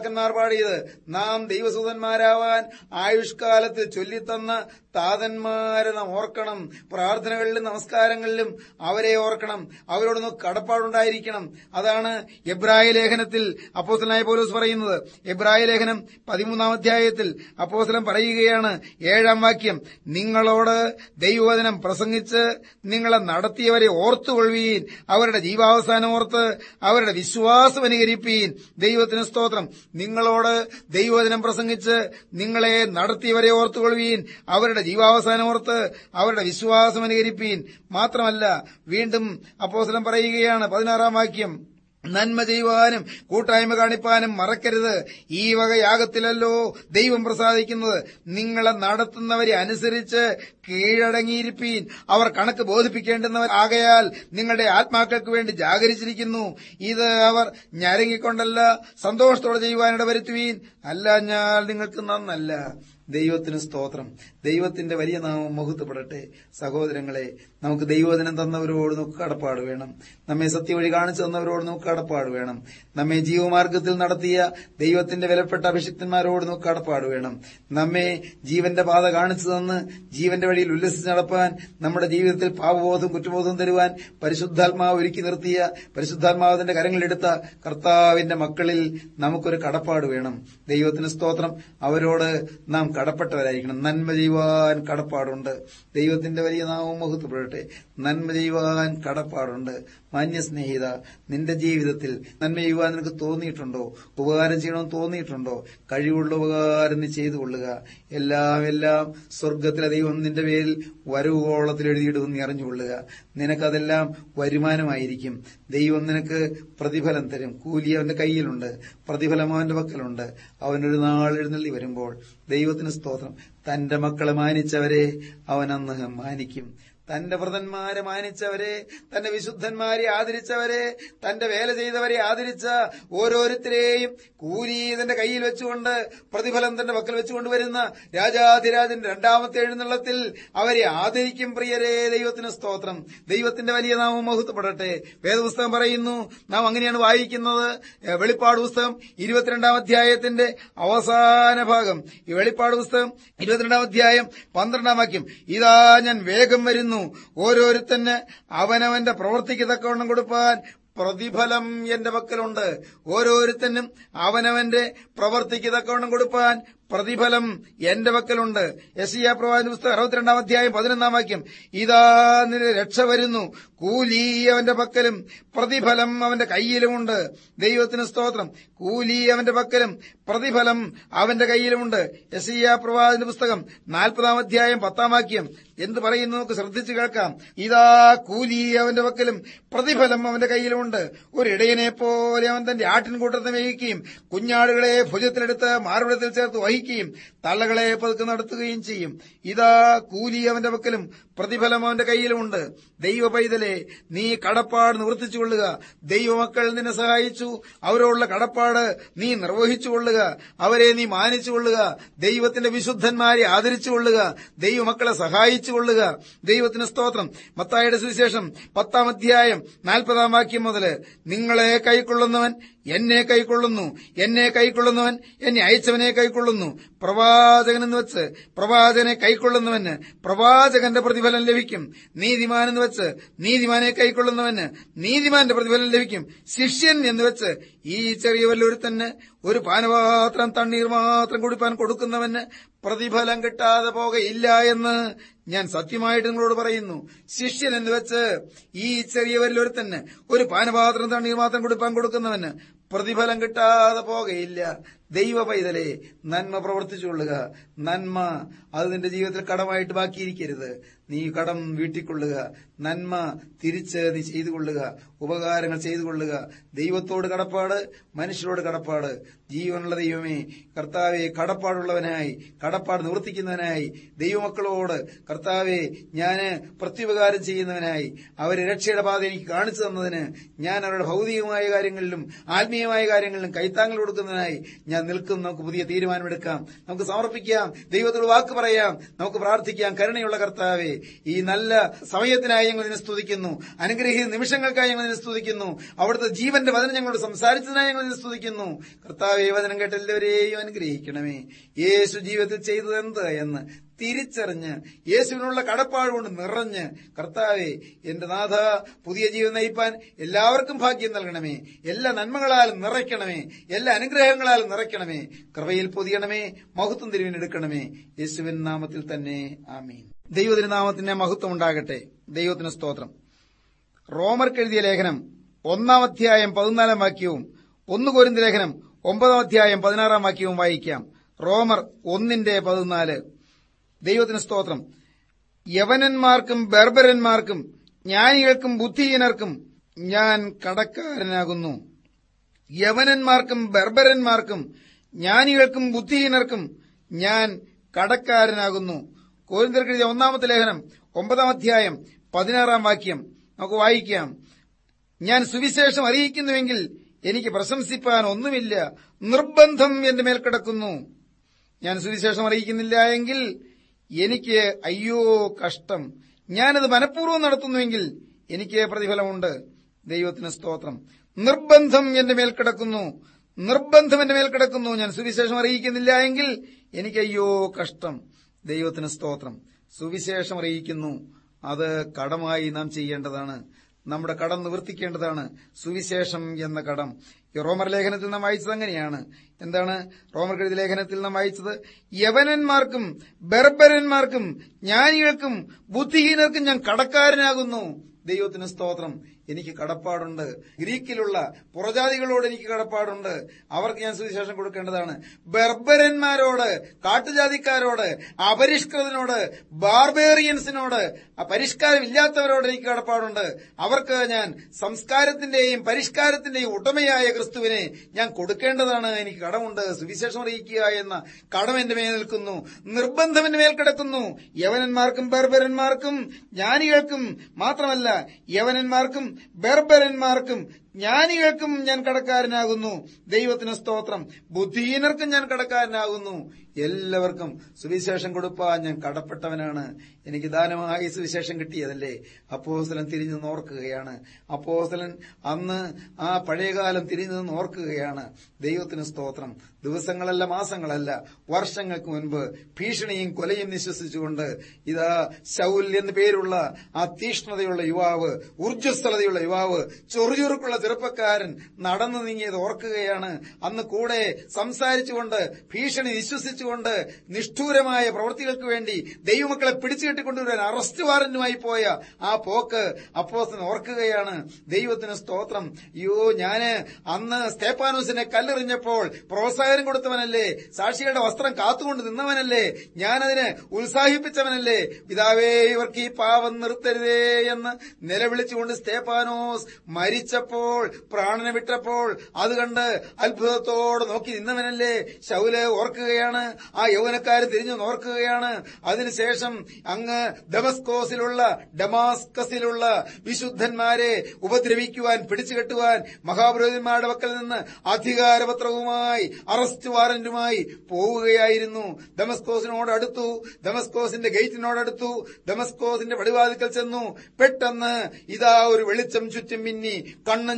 പിതാക്കന്മാർ പാടിയത് നാം ദൈവസൂതന്മാരാവാൻ ആയുഷ്കാലത്ത് ചൊല്ലിത്തന്ന താതന്മാരെ നാം ഓർക്കണം. പ്രാർത്ഥനകളിലും നമസ്കാരങ്ങളിലും അവരെ ഓർക്കണം. അവരോട് നമുക്ക് കടപ്പാടുണ്ടായിരിക്കണം. അതാണ് എബ്രായ ലേഖനത്തിൽ അപ്പോസലായ പോലീസ് പറയുന്നത്. എബ്രായ ലേഖനം പതിമൂന്നാം അധ്യായത്തിൽ അപ്പോസലം പറയുകയാണ് ഏഴാം വാക്യം നിങ്ങളോട് ദൈവവചനം പ്രസംഗിച്ച് നിങ്ങളെ നടത്തിയവരെ ഓർത്തുകൊള്ളുവീൻ. അവരുടെ ജീവാവസാനം ഓർത്ത് അവരുടെ വിശ്വാസം അനുകരിപ്പീൻ. ദൈവത്തിന് സ്തോത്രം. നിങ്ങളോട് ദൈവവചനം പ്രസംഗിച്ച് നിങ്ങളെ നടത്തിയവരെ ഓർത്തുകൊള്ളുകയും അവരുടെ ജീവാവസാനം ഓർത്ത് അവരുടെ വിശ്വാസം അനുകരിപ്പീൻ. മാത്രമല്ല വീണ്ടും അപ്പോസലം പറയുകയാണ് പതിനാറാം വാക്യം നന്മ ചെയ്യുവാനും കൂട്ടായ്മ കാണിപ്പാനും മറക്കരുത്. ഈ വക യാഗത്തിലല്ലോ ദൈവം പ്രസാദിക്കുന്നത്. നിങ്ങളെ നടത്തുന്നവരെ അനുസരിച്ച് കീഴടങ്ങിയിരിപ്പീൻ. അവർ കണക്ക് ബോധിപ്പിക്കേണ്ടുന്നവർ ആകയാൽ നിങ്ങളുടെ ആത്മാക്കൾക്ക് വേണ്ടി ജാഗരിച്ചിരിക്കുന്നു. ഇത് അവർ ഞരങ്ങിക്കൊണ്ടല്ല സന്തോഷത്തോടെ ചെയ്യുവാനിട വരുത്തുവീൻ അല്ല ഞാൻ നിങ്ങൾക്ക് നന്നല്ല. ദൈവത്തിന് സ്തോത്രം. ദൈവത്തിന്റെ വലിയ നാമം മഹത്വപ്പെടട്ടെ. സഹോദരങ്ങളെ നമുക്ക് ദൈവദിനം തന്നവരോട് നമുക്ക് കടപ്പാട് വേണം. നമ്മെ സത്യവഴി കാണിച്ചു തന്നവരോട് നമുക്ക് കടപ്പാട് വേണം. നമ്മെ ജീവമാർഗത്തിൽ നടത്തിയ ദൈവത്തിന്റെ വിലപ്പെട്ട അഭിഷിക്തന്മാരോട് നമുക്ക് കടപ്പാട് വേണം. നമ്മെ ജീവന്റെ പാത കാണിച്ചു തന്ന് ജീവന്റെ വഴിയിൽ ഉല്ലസിച്ച് നടപ്പാൻ നമ്മുടെ ജീവിതത്തിൽ പാപബോധം കുറ്റബോധം തരുവാൻ പരിശുദ്ധാത്മാവ് ഒരുക്കി നിർത്തിയ പരിശുദ്ധാത്മാവിന്റെ കരങ്ങളിലെടുത്ത കർത്താവിന്റെ മക്കളിൽ നമുക്കൊരു കടപ്പാട് വേണം. ദൈവത്തിന് സ്തോത്രം. അവരോട് നാം കടപ്പെട്ടവരായിരിക്കണം. നന്മ ചെയ്യുവാൻ കടപ്പാടുണ്ട്. ദൈവത്തിന്റെ വലിയ നാമം മഹത്വപ്പെടട്ടെ. നന്മ ചെയ്യുവാൻ കടപ്പാടുണ്ട്. മാന്യസ്നേഹിത നിന്റെ ജീവിതത്തിൽ നന്മ ചെയ്യുവാൻ നിനക്ക് തോന്നിയിട്ടുണ്ടോ? ഉപകാരം ചെയ്യണമെന്ന് തോന്നിയിട്ടുണ്ടോ? കഴിവുള്ള ഉപകാരം നീ ചെയ്തു കൊള്ളുക. എല്ലാം എല്ലാം സ്വർഗത്തിലെ ദൈവം നിന്റെ പേരിൽ വരവുകോളത്തിൽ എഴുതിയിടുമെന്ന് നീ അറിഞ്ഞുകൊള്ളുക. നിനക്കതെല്ലാം വരുമാനമായിരിക്കും. ദൈവം നിനക്ക് പ്രതിഫലം തരും. കൂലി അവന്റെ കയ്യിലുണ്ട്. പ്രതിഫലം അവന്റെ പക്കലുണ്ട്. അവനൊരു നാൾ എഴുന്നള്ളി വരുമ്പോൾ ദൈവത്തിന് സ്തോത്രം. തന്റെ മക്കളെ മാനിച്ചവരെ അവൻ അന്ന് മാനിക്കും. തന്റെ വ്രതന്മാരെ മാനിച്ചവരെ തന്റെ വിശുദ്ധന്മാരെ ആദരിച്ചവരെ തന്റെ വേല ചെയ്തവരെ ആദരിച്ച ഓരോരുത്തരെയും കൂലി തന്റെ കയ്യിൽ വെച്ചുകൊണ്ട് പ്രതിഫലം തന്റെ വക്കൽ വെച്ചുകൊണ്ട് വരുന്ന രാജാധിരാജന്റെ രണ്ടാമത്തെ എഴുന്നള്ളത്തിൽ അവരെ ആദരിക്കും പ്രിയരെ. ദൈവത്തിന് സ്തോത്രം. ദൈവത്തിന്റെ വലിയ നാമം മഹത്വപ്പെടട്ടെ. വേദപുസ്തകം പറയുന്നു നാം അങ്ങനെയാണ് വായിക്കുന്നത്. വെളിപ്പാട് പുസ്തകം ഇരുപത്തിരണ്ടാം അധ്യായത്തിന്റെ അവസാന ഭാഗം. ഈ വെളിപ്പാട് പുസ്തകം ഇരുപത്തിരണ്ടാം അധ്യായം പന്ത്രണ്ടാം വാക്യം. ഇതാ ഞാൻ വേഗം വരുന്നു ഓരോരുത്തന് അവനവന്റെ പ്രവൃത്തിക്ക് തക്കവണ്ണം കൊടുപ്പാൻ പ്രതിഫലം എന്റെ പക്കലുണ്ട്. ഓരോരുത്തനും അവനവന്റെ പ്രവർത്തിക്ക് തക്കവണ്ണം കൊടുപ്പാൻ പ്രതിഫലം എന്റെ പക്കലുണ്ട്. എസിയ പ്രവാചന പുസ്തകം അറുപത്തിരണ്ടാം അധ്യായം പതിനൊന്നാം വാക്യം. ഇതാ നിന്റെ രക്ഷ വരുന്നു. കൂലി അവന്റെ പക്കലും പ്രതിഫലം അവന്റെ കയ്യിലുമുണ്ട്. ദൈവത്തിന് സ്തോത്രം. കൂലി അവന്റെ പക്കലും പ്രതിഫലം അവന്റെ കയ്യിലുമുണ്ട്. എസിയ പ്രവാചന പുസ്തകം നാൽപ്പതാം അധ്യായം പത്താം വാക്യം. എന്ത് പറയുന്നു? നമുക്ക് ശ്രദ്ധിച്ചു കേൾക്കാം. ഇതാ കൂലി അവന്റെ പക്കലും പ്രതിഫലം അവന്റെ കയ്യിലുമുണ്ട്. ഒരിടയനെ പോലെ അവൻ തന്റെ ആട്ടിൻകൂട്ടത്തെ മേയിക്കുകയും കുഞ്ഞാടുകളെ ഭുജത്തിലെടുത്ത് മാറുവിടത്തിൽ ചേർത്ത് വഹിക്കുകയും തള്ളകളെ പതുക്കെ നടത്തുകയും ചെയ്യും. ഇതാ കൂലി അവന്റെ പക്കലും പ്രതിഫലം അവന്റെ കയ്യിലുമുണ്ട്. ദൈവ പൈതലെ നീ കടപ്പാട് നിവർത്തിച്ചുകൊള്ളുക. ദൈവമക്കൾ നിന്നെ സഹായിച്ചു. അവരോടുള്ള കടപ്പാട് നീ നിർവഹിച്ചുകൊള്ളുക. അവരെ നീ മാനിച്ചുകൊള്ളുക. ദൈവത്തിന്റെ വിശുദ്ധന്മാരെ ആദരിച്ചുകൊള്ളുക. ദൈവമക്കളെ സഹായിച്ചുകൊള്ളുക ദൈവത്തിന് സ്തോത്രം. മത്തായുടെ സുവിശേഷം പത്താം അധ്യായം നാൽപ്പതാം വാക്യം മുതൽ നിങ്ങളെ കൈക്കൊള്ളുന്നവൻ എന്നെ കൈക്കൊള്ളുന്നു. എന്നെ കൈക്കൊള്ളുന്നവൻ എന്നെ അയച്ചവനെ കൈക്കൊള്ളുന്നു. പ്രവാചകൻ എന്ന് വെച്ച് പ്രവാചകനെ കൈക്കൊള്ളുന്നവന് പ്രവാചകന്റെ പ്രതിഫലം ലഭിക്കും. നീതിമാൻ എന്ന് വെച്ച് നീതിമാനെ കൈക്കൊള്ളുന്നവന് നീതിമാന്റെ പ്രതിഫലം ലഭിക്കും. ശിഷ്യൻ എന്ന് വെച്ച് ഈ ചെറിയ വല്ലൊരുത്തന് ഒരു പാനപാത്രം തണ്ണീർ മാത്രം കുടിപ്പാൻ കൊടുക്കുന്നവന് പ്രതിഫലം കിട്ടാതെ പോകയില്ല എന്ന് ഞാൻ സത്യമായിട്ട് നിങ്ങളോട് പറയുന്നു. ശിഷ്യൻ എന്ന് വെച്ച് ഈ ചെറിയ വല്ലൊരുത്തന് ഒരു പാനപാത്രം തണ്ണീർ മാത്രം കുടിപ്പാൻ കൊടുക്കുന്നവന് പ്രതിഫലം കിട്ടാതെ പോകയില്ല. ദൈവ പൈതലെ നന്മ പ്രവർത്തിച്ചുകൊള്ളുക. നന്മ അത് നിന്റെ ജീവിതത്തിൽ കടമായിട്ട് ബാക്കിയിരിക്കരുത്. നീ കടം വീട്ടിക്കൊള്ളുക. നന്മ തിരിച്ച് നീ ചെയ്തു കൊള്ളുക ഉപകാരങ്ങൾ ചെയ്തു കൊള്ളുക ദൈവത്തോട് കടപ്പാട് മനുഷ്യരോട് കടപ്പാട്. ജീവനുള്ള ദൈവമേ കർത്താവെ കടപ്പാടുള്ളവനായി കടപ്പാട് നിവർത്തിക്കുന്നവനായി ദൈവമക്കളോട് കർത്താവെ ഞാൻ പ്രത്യുപകാരം ചെയ്യുന്നവനായി അവരെ രക്ഷയുടെ പാത എനിക്ക് കാണിച്ചു തന്നതിന് ഞാൻ അവരുടെ ഭൗതികമായ കാര്യങ്ങളിലും ആത്മീയമായ കാര്യങ്ങളിലും കൈത്താങ്ങൾ കൊടുക്കുന്നതിനായി ഞാൻ നിൽക്കും. നമുക്ക് പുതിയ തീരുമാനമെടുക്കാം. നമുക്ക് സമർപ്പിക്കാം. ദൈവത്തോട് വാക്ക് പറയാം. നമുക്ക് പ്രാർത്ഥിക്കാം. കരുണയുള്ള കർത്താവെ ഈ നല്ല സമയത്തിനായി ഞങ്ങൾ നിന്നെ സ്തുതിക്കുന്നു. അനുഗ്രഹീത നിമിഷങ്ങൾക്കായി ഞങ്ങൾ നിന്നെ സ്തുതിക്കുന്നു. അവിടുത്തെ ജീവന്റെ വചനം ഞങ്ങളോട് സംസാരിച്ചതിനായി ഞങ്ങൾ നിന്നെ സ്തുതിക്കുന്നു. കർത്താവെ വചനം കേട്ട എല്ലാവരെയും അനുഗ്രഹിക്കണമേ. യേശു ജീവിതത്തിൽ ചെയ്തത് എന്ത് എന്ന് തിരിച്ചറിഞ്ഞ് യേശുവിനുള്ള കടപ്പാട് കൊണ്ട് നിറഞ്ഞ് കർത്താവെ എന്റെ നാഥ പുതിയ ജീവൻ നയിപ്പാൻ എല്ലാവർക്കും ഭാഗ്യം നൽകണമേ. എല്ലാ നന്മകളാലും നിറയ്ക്കണമേ. എല്ലാ അനുഗ്രഹങ്ങളാലും നിറയ്ക്കണമേ. കൃപയിൽ പൊതിയണമേ. മഹത്വം തിരുവിനെടുക്കണമേ യേശുവിൻ നാമത്തിൽ തന്നെ ആമീൻ. ദൈവതിരുനാമത്തിന്റെ മഹത്വം ഉണ്ടാകട്ടെ. ദൈവത്തിന് സ്തോത്രം. റോമർക്ക് എഴുതിയ ലേഖനം ഒന്നാം അധ്യായം പതിനാലാം വാക്യവും ഒന്ന് കോരിന്ത ലേഖനം ഒമ്പതാം അധ്യായം പതിനാറാം വാക്യവും വായിക്കാം. റോമർ ഒന്നിന്റെ പതിനാല്. ദൈവത്തിന് സ്തോത്രം. യവനന്മാർക്കും ബർബരന്മാർക്കും ജ്ഞാനികൾക്കും ബുദ്ധിഹീനർക്കും ഞാൻ കടക്കാരനാകുന്നു. യവനന്മാർക്കും ബർബരന്മാർക്കും ജ്ഞാനികൾക്കും ബുദ്ധിഹീനർക്കും ഞാൻ കടക്കാരനാകുന്നു. കോരിന്തർക്കെഴുതിയ ഒന്നാമത്തെ ലേഖനം ഒമ്പതാം അധ്യായം പതിനാറാം വാക്യം. നമുക്ക് വായിക്കാം. ഞാൻ സുവിശേഷം അറിയിക്കുന്നുവെങ്കിൽ എനിക്ക് പ്രശംസിപ്പാൻ ഒന്നുമില്ല. നിർബന്ധം എന്റെ മേൽ കിടക്കുന്നു. ഞാൻ സുവിശേഷം അറിയിക്കുന്നില്ല എങ്കിൽ എനിക്ക് അയ്യോ കഷ്ടം. ഞാനത് മനഃപൂർവം നടത്തുന്നുവെങ്കിൽ എനിക്ക് പ്രതിഫലമുണ്ട്. ദൈവത്തിന് സ്തോത്രം. നിർബന്ധം എന്റെ മേൽ കിടക്കുന്നു. നിർബന്ധം എന്റെ മേൽ കിടക്കുന്നു. ഞാൻ സുവിശേഷം അറിയിക്കുന്നില്ല എങ്കിൽ എനിക്ക് അയ്യോ കഷ്ടം. ദൈവത്തിന് സ്തോത്രം. സുവിശേഷം അറിയിക്കുന്നു. അത് കടമായി നാം ചെയ്യേണ്ടതാണ്. നമ്മുടെ കടം നിവർത്തിക്കേണ്ടതാണ്. സുവിശേഷം എന്ന കടം. റോമർ ലേഖനത്തിൽ നാം വായിച്ചത് അങ്ങനെയാണ്. എന്താണ് റോമർ കഴുതി ലേഖനത്തിൽ നാം വായിച്ചത്? യവനന്മാർക്കും ബർബരന്മാർക്കും ജ്ഞാനികൾക്കും ബുദ്ധിഹീനർക്കും ഞാൻ കടക്കാരനാകുന്നു. ദൈവത്തിന് സ്തോത്രം. എനിക്ക് കടപ്പാടുണ്ട്. ഗ്രീക്കിലുള്ള പുറജാതികളോട് എനിക്ക് കടപ്പാടുണ്ട്. അവർക്ക് ഞാൻ സുവിശേഷം കൊടുക്കേണ്ടതാണ്. ബർബരന്മാരോട് കാട്ടുജാതിക്കാരോട് അപരിഷ്കൃതനോട് ബാർബേറിയൻസിനോട് പരിഷ്കാരമില്ലാത്തവരോട് എനിക്ക് കടപ്പാടുണ്ട്. അവർക്ക് ഞാൻ സംസ്കാരത്തിന്റെയും പരിഷ്കാരത്തിന്റെയും ഉടമയായ ക്രിസ്തുവിനെ ഞാൻ കൊടുക്കേണ്ടതാണ്. എനിക്ക് കടമുണ്ട്. സുവിശേഷം അറിയിക്കുക എന്ന കടം എന്റെ മേൽ നിൽക്കുന്നു. നിർബന്ധം എന്റെ മേൽ കിടക്കുന്നു. യവനന്മാർക്കും ബർബരന്മാർക്കും ജ്ഞാനികൾക്കും മാത്രമല്ല യവനന്മാർക്കും ബർബരന്മാർക്കും ജ്ഞാനികൾക്കും ഞാൻ കടക്കാരനാകുന്നു. ദൈവത്തിന് സ്തോത്രം. ബുദ്ധിഹീനർക്കും ഞാൻ കടക്കാരനാകുന്നു. എല്ലാവർക്കും സുവിശേഷം കൊടുപ്പാൻ ഞാൻ കടപ്പെട്ടവനാണ്. എനിക്ക് ദാനമായി സുവിശേഷം കിട്ടിയതല്ലേ? അപ്പോസ്തലൻ തിരിഞ്ഞു നോർക്കുകയാണ് അപ്പോസ്തലൻ അന്ന് ആ പഴയകാലം തിരിഞ്ഞു നോർക്കുകയാണ് ദൈവത്തിന് സ്തോത്രം. ദിവസങ്ങളല്ല മാസങ്ങളല്ല. വർഷങ്ങൾക്ക് മുൻപ് ഭീഷണിയും കൊലയും നിശ്വസിച്ചുകൊണ്ട് ഇതാ ശൗൽ പേരുള്ള ആ തീഷ്ണതയുള്ള യുവാവ് ഊർജസ്വലതയുള്ള യുവാവ് ചൊറുചുറുക്കുള്ള ചെറുപ്പക്കാരൻ നടന്നു നീങ്ങിയത് ഓർക്കുകയാണ്. അന്ന് കൂടെ സംസാരിച്ചുകൊണ്ട് ഭീഷണി വിശ്വസിച്ചുകൊണ്ട് നിഷ്ഠൂരമായ പ്രവൃത്തികൾക്ക് വേണ്ടി ദൈവമക്കളെ പിടിച്ചു കെട്ടിക്കൊണ്ടുവരാൻ അറസ്റ്റ് വാറന്റുമായി പോയ ആ പോക്ക് അപ്പോസ്തലൻ ഓർക്കുകയാണ്. ദൈവത്തിന് സ്തോത്രം. യോ ഞാൻ അന്ന് സ്തേപ്പാനോസിനെ കല്ലെറിഞ്ഞപ്പോൾ പ്രോത്സാഹനം കൊടുത്തവനല്ലേ സാക്ഷികളുടെ വസ്ത്രം കാത്തുകൊണ്ട് നിന്നവനല്ലേ ഞാനതിനെ ഉത്സാഹിപ്പിച്ചവനല്ലേ പിതാവേ ഇവർക്ക് ഈ പാവം നിർത്തരുതേ എന്ന് നിലവിളിച്ചുകൊണ്ട് സ്തേപ്പാനോസ് മരിച്ചപ്പോൾ പ്രാണനെ വിട്ടപ്പോൾ അത് കണ്ട് അത്ഭുതത്തോടെ നോക്കി നിന്നവനല്ലേ ശൗൽ ഓർക്കുകയാണ്. ആ യൗവനക്കാര് തിരിഞ്ഞു നോർക്കുകയാണ്. അതിനുശേഷം അങ്ങ് ഡമസ്കോസിലുള്ള ഡമാസ്കസിലുള്ള വിശുദ്ധന്മാരെ ഉപദ്രവിക്കുവാൻ പിടിച്ചുകെട്ടുവാൻ മഹാപുരോഹിതന്മാരുടെ പക്കൽ നിന്ന് അധികാരപത്രവുമായി അറസ്റ്റ് വാറന്റുമായി പോവുകയായിരുന്നു. ഡമസ്കോസിനോട് അടുത്തു ഡമസ്കോസിന്റെ ഗേറ്റിനോടടുത്തു ഡമസ്കോസിന്റെ പടിവാതിക്കൽ ചെന്നു. പെട്ടെന്ന് ഇതാ ഒരു വെളിച്ചം ചുറ്റും മിന്നി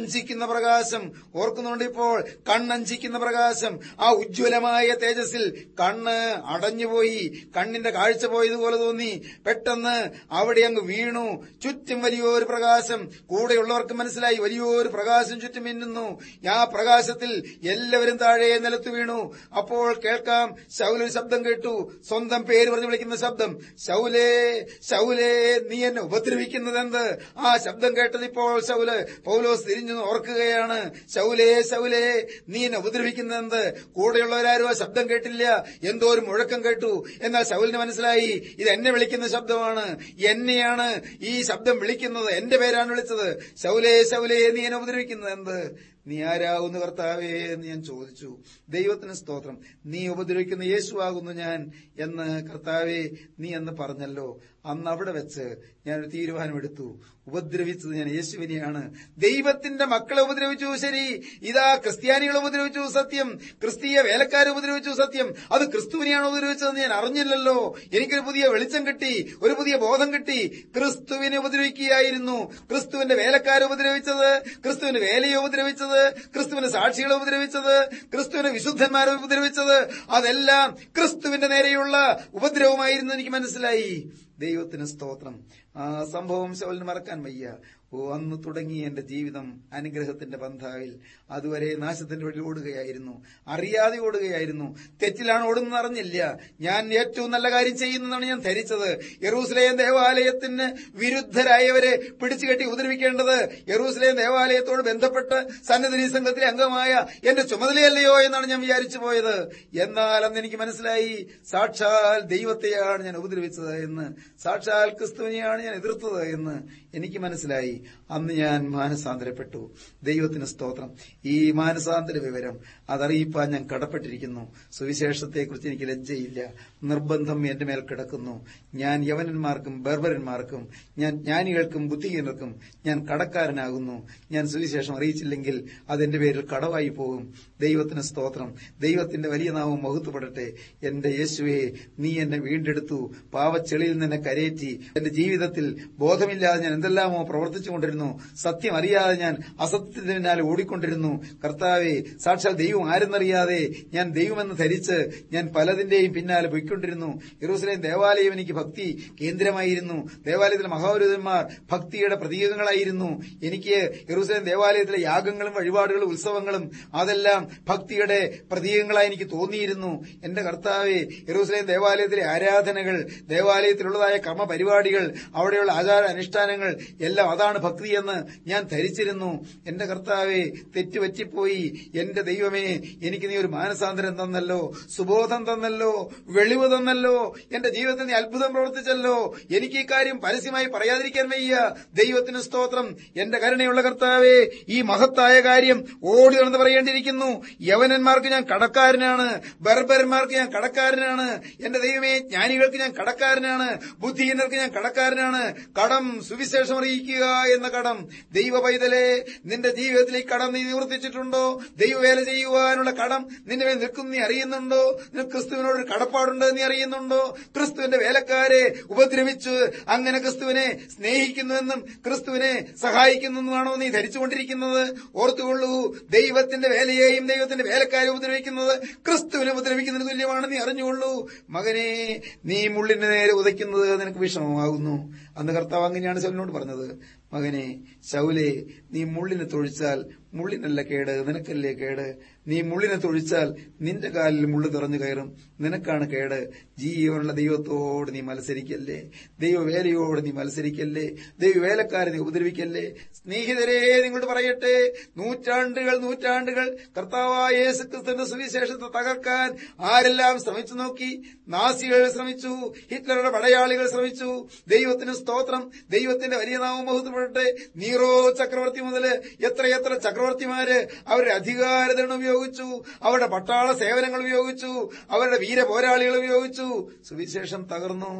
കണ്ണഞ്ചിക്കുന്ന പ്രകാശം. ഓർക്കുന്നുണ്ട് ഇപ്പോൾ കണ്ണഞ്ചിക്കുന്ന പ്രകാശം. ആ ഉജ്ജ്വലമായ തേജസ്സിൽ കണ്ണ് അടഞ്ഞുപോയി. കണ്ണിന്റെ കാഴ്ച പോയതുപോലെ തോന്നി. പെട്ടെന്ന് അവിടെ അങ്ങ് വീണു. ചുറ്റും വലിയൊരു പ്രകാശം. കൂടെയുള്ളവർക്ക് മനസ്സിലായി. വലിയൊരു പ്രകാശം ചുറ്റും മിന്നുന്നു. ആ പ്രകാശത്തിൽ എല്ലാവരും താഴെ നിലത്ത് വീണു. അപ്പോൾ കേൾക്കാം. ശൗലൊരു ശബ്ദം കേട്ടു. സ്വന്തം പേര് പറഞ്ഞു വിളിക്കുന്ന ശബ്ദം. ശൗലേ ശൗലേ നീ എന്നെ ഉപദ്രവിക്കുന്നത് എന്ത് ആ ശബ്ദം കേട്ടത് ഇപ്പോൾ ശൗൽ പൗലോസ് തിരിഞ്ഞു ഓർക്കുകയാണ്. ശൗലേ ശൗലേ നീ എന്നെ ഉപദ്രവിക്കുന്നത് എന്ത് കൂടെയുള്ളവരാരും ആ ശബ്ദം കേട്ടില്ല. എന്തോ ഒരു മുഴക്കം കേട്ടു. എന്നാൽ ശൗലിന് മനസ്സിലായി ഇത് എന്നെ വിളിക്കുന്ന ശബ്ദമാണ്. എന്നെയാണ് ഈ ശബ്ദം വിളിക്കുന്നത്. എന്റെ പേരാണ് വിളിച്ചത്. ശൗലേ ശൗലേ നീ എന്നെ ഉപദ്രവിക്കുന്നത് എന്ത് നീ ആരാകുന്നു കർത്താവേ എന്ന് ഞാൻ ചോദിച്ചു. ദൈവത്തിന് സ്തോത്രം. നീ ഉപദ്രവിക്കുന്ന യേശുവാകുന്നു ഞാൻ എന്ന് കർത്താവേ നീ എന്ന് പറഞ്ഞല്ലോ. അന്ന് അവിടെ വെച്ച് ഞാനൊരു തീരുമാനമെടുത്തു ഉപദ്രവിച്ചത് ഞാൻ യേശുവിനെയാണ്. ദൈവത്തിന്റെ മക്കളെ ഉപദ്രവിച്ചു ശരി. ഇതാ ക്രിസ്ത്യാനികളെ ഉപദ്രവിച്ചു സത്യം. ക്രിസ്തീയ വേലക്കാരെ ഉപദ്രവിച്ചു സത്യം. അത് ക്രിസ്തുവിനെയാണ് ഉപദ്രവിച്ചതെന്ന് ഞാൻ അറിഞ്ഞില്ലല്ലോ. എനിക്കൊരു പുതിയ വെളിച്ചം കിട്ടി ഒരു പുതിയ ബോധം കിട്ടി. ക്രിസ്തുവിനെ ഉപദ്രവിക്കുകയായിരുന്നു. ക്രിസ്തുവിന്റെ വേലക്കാരെ ഉപദ്രവിച്ചത് ക്രിസ്തുവിന്റെ വേലയെ ഉപദ്രവിച്ചത് ക്രിസ്തുവിന്റെ സാക്ഷികളെ ഉപദ്രവിച്ചത് ക്രിസ്തുവിന്റെ വിശുദ്ധന്മാരെ ഉപദ്രവിച്ചത്. അതെല്ലാം ക്രിസ്തുവിന്റെ നേരെയുള്ള ഉപദ്രവമായിരുന്നു എനിക്ക് മനസ്സിലായി. ദൈവത്തിന് സ്തോത്രം. ആ സംഭവം ശവലിന് മറക്കാൻ വയ്യ. ഓ അന്ന് തുടങ്ങി എന്റെ ജീവിതം അനുഗ്രഹത്തിന്റെ പന്ഥാവിൽ അതുവരെ നാശത്തിന്റെ വഴി ഓടുകയായിരുന്നു. അറിയാതെ ഓടുകയായിരുന്നു. തെറ്റിലാണ് ഓടുന്നത് അറിഞ്ഞില്ല. ഞാൻ ഏറ്റവും നല്ല കാര്യം ചെയ്യുന്നതാണ് ഞാൻ ധരിച്ചത്. യെറൂസലേം ദേവാലയത്തിന് വിരുദ്ധരായവരെ പിടിച്ചുകെട്ടി ഉപദ്രവിക്കേണ്ടത് യെറൂസലേം ദേവാലയത്തോട് ബന്ധപ്പെട്ട് സന്നദ്ധി സംഘത്തിലെ അംഗമായ എന്റെ ചുമതലയല്ലയോ എന്നാണ് ഞാൻ വിചാരിച്ചു പോയത്. എന്നാൽ അന്ന് എനിക്ക് മനസ്സിലായി സാക്ഷാൽ ദൈവത്തെയാണ് ഞാൻ ഉപദ്രവിച്ചത് എന്ന്. സാക്ഷാൽ ക്രിസ്തുവിനെയാണ് ഞാൻ എതിർത്തത് എന്ന് എനിക്ക് മനസ്സിലായി. അന്ന് ഞാൻ മാനസാന്തരപ്പെട്ടു. ദൈവത്തിന് സ്തോത്രം. ഈ മാനസാന്തര വിവരം അതറിയിപ്പാൻ ഞാൻ കടപ്പെട്ടിരിക്കുന്നു. സുവിശേഷത്തെക്കുറിച്ച് എനിക്ക് ലജ്ജയില്ല. നിർബന്ധം എന്റെ മേൽ കിടക്കുന്നു. ഞാൻ യവനന്മാർക്കും ബർബരന്മാർക്കും ഞാൻ ജ്ഞാനികൾക്കും ബുദ്ധിഹീനർക്കും ഞാൻ കടക്കാരനാകുന്നു. ഞാൻ സുവിശേഷം അറിയിച്ചില്ലെങ്കിൽ അതെന്റെ പേരിൽ കടവായി പോകും. ദൈവത്തിന് സ്തോത്രം. ദൈവത്തിന്റെ വലിയ നാമം മഹത്വപ്പെടട്ടെ. എന്റെ യേശുവെ നീ എന്നെ വീണ്ടെടുത്തു. പാവച്ചെളിയിൽ നിന്നെ കരയേറ്റി. എന്റെ ജീവിതത്തിൽ ബോധമില്ലാതെ ഞാൻ എന്തെല്ലാമോ പ്രവർത്തിച്ചുകൊണ്ടിരുന്നു സത്യം അറിയാതെ ഞാൻ അസത്യത്തിന് പിന്നാലെ ഓടിക്കൊണ്ടിരുന്നു. കർത്താവെ സാക്ഷാൽ ദൈവം ആരെന്നറിയാതെ ഞാൻ ദൈവമെന്ന് ധരിച്ച് ഞാൻ പലതിന്റെയും പിന്നാലെ പോയിക്കൊണ്ടിരുന്നു. യെറൂസലേം ദേവാലയം എനിക്ക് ഭക്തി കേന്ദ്രമായിരുന്നു. ദേവാലയത്തിലെ മഹാപുരുതന്മാർ ഭക്തിയുടെ പ്രതീകങ്ങളായിരുന്നു. എനിക്ക് യെറൂസലേം ദേവാലയത്തിലെ യാഗങ്ങളും വഴിപാടുകളും ഉത്സവങ്ങളും അതെല്ലാം ഭക്തിയുടെ പ്രതീകങ്ങളായി എനിക്ക് തോന്നിയിരുന്നു. എന്റെ കർത്താവെ യെറൂസലേം ദേവാലയത്തിലെ ആരാധനകൾ ദേവാലയത്തിലുള്ളതായ കർമ്മ പരിപാടികൾ അവിടെയുള്ള ആചാര അനുഷ്ഠാനങ്ങൾ എല്ലാം അതാണ് ഭക്തിയെന്ന് ഞാൻ ധരിച്ചിരുന്നു. എന്റെ കർത്താവെ തെറ്റുപറ്റിപ്പോയി. എന്റെ ദൈവമേ എനിക്ക് നീ ഒരു മാനസാന്തരം തന്നല്ലോ. സുബോധം തന്നല്ലോ. വെളിവ് തന്നല്ലോ. എന്റെ ജീവിതത്തിൽ നീ അത്ഭുതം പ്രവർത്തിച്ചല്ലോ. എനിക്ക് ഈ കാര്യം പരസ്യമായി പറയാതിരിക്കാൻ വയ്യ. ദൈവത്തിന് സ്തോത്രം. എന്റെ കരുണയുള്ള കർത്താവെ ഈ മഹത്തായ കാര്യം ഓടി നടന്ന് പറയേണ്ടിയിരിക്കുന്നു. യവനന്മാർക്ക് ഞാൻ കടക്കാരനാണ്. ബർബരന്മാർക്ക് ഞാൻ കടക്കാരനാണ്. എന്റെ ദൈവമേ ജ്ഞാനികൾക്ക് ഞാൻ കടക്കാരനാണ്. ബുദ്ധിഹീനർക്ക് ഞാൻ കടക്കാരനാണ്. കടം സുവിശേഷം അറിയിക്കുക എന്ന കടം ദൈവ പൈതലെ നിന്റെ ജീവിതത്തിൽ ഈ കടം നീ നിവർത്തിച്ചിട്ടുണ്ടോ? ദൈവവേല ചെയ്യുവാനുള്ള കടം നിന്റെ മേൽ നിൽക്കുന്ന നീ അറിയുന്നുണ്ടോ? നിനക്ക് ക്രിസ്തുവിനോട് ഒരു കടപ്പാടുണ്ട് നീ അറിയുന്നുണ്ടോ? ക്രിസ്തുവിന്റെ വേലക്കാരെ ഉപദ്രവിച്ച് അങ്ങനെ ക്രിസ്തുവിനെ സ്നേഹിക്കുന്നുവെന്നും ക്രിസ്തുവിനെ സഹായിക്കുന്നുവെന്നാണോ നീ ധരിച്ചുകൊണ്ടിരിക്കുന്നത്? ഓർത്തുകൊള്ളൂ ദൈവത്തിന്റെ വേലയെയും ദൈവത്തിന്റെ വേലക്കാരെ ഉപദ്രവിക്കുന്നത് ക്രിസ്തുവിനെ ഉപദ്രവിക്കുന്നതിന് തുല്യമാണ് നീ അറിഞ്ഞുകൊള്ളൂ. മകനെ നീ മുള്ളിന്റെ നേരെ ഉദയ്ക്കുന്നത് നിനക്ക് വിഷമമാകുന്നു. അന്ന് കർത്താവ് അങ്ങനെയാണ് ശൗലിനോട് പറഞ്ഞത്. മകനെ ശൗലെ നീ മുള്ളിനെ തൊഴിച്ചാൽ മുള്ളിനല്ല കേട് നിനക്കല്ലേ കേട്? നീ മുള്ളിനെ തൊഴിച്ചാൽ നിന്റെ കാലിൽ മുള്ളു തുറഞ്ഞു കയറും. നിനക്കാണ് കേട്. ജീവനുള്ള ദൈവത്തോട് നീ മത്സരിക്കല്ലേ? ദൈവവേലയോട് നീ മത്സരിക്കല്ലേ? ദൈവവേലക്കാരെ നീ ഉപദ്രവിക്കല്ലേ? സ്നേഹിതരെ നിങ്ങളോട് പറയട്ടെ. നൂറ്റാണ്ടുകൾ നൂറ്റാണ്ടുകൾ കർത്താവായ യേശു സുവിശേഷത്തെ തകർക്കാൻ ആരെല്ലാം ശ്രമിച്ചു നോക്കി? നാസികൾ ശ്രമിച്ചു. ഹിറ്റ്ലറുടെ പടയാളികൾ ശ്രമിച്ചു. ദൈവത്തിന് സ്തോത്രം. ദൈവത്തിന്റെ വലിയ നാമം ബഹുത്തപ്പെടട്ടെ നീറോ ചക്രവർത്തി മുതൽ എത്രയെത്ര ചക്രവർത്തിമാര് അവരുടെ അധികാരതരണം ഉപയോഗിച്ചു അവരുടെ പട്ടാള സേവനങ്ങൾ ഉപയോഗിച്ചു അവരുടെ വീര പോരാളികൾ ഉപയോഗിച്ചു. സുവിശേഷം തകർന്നു.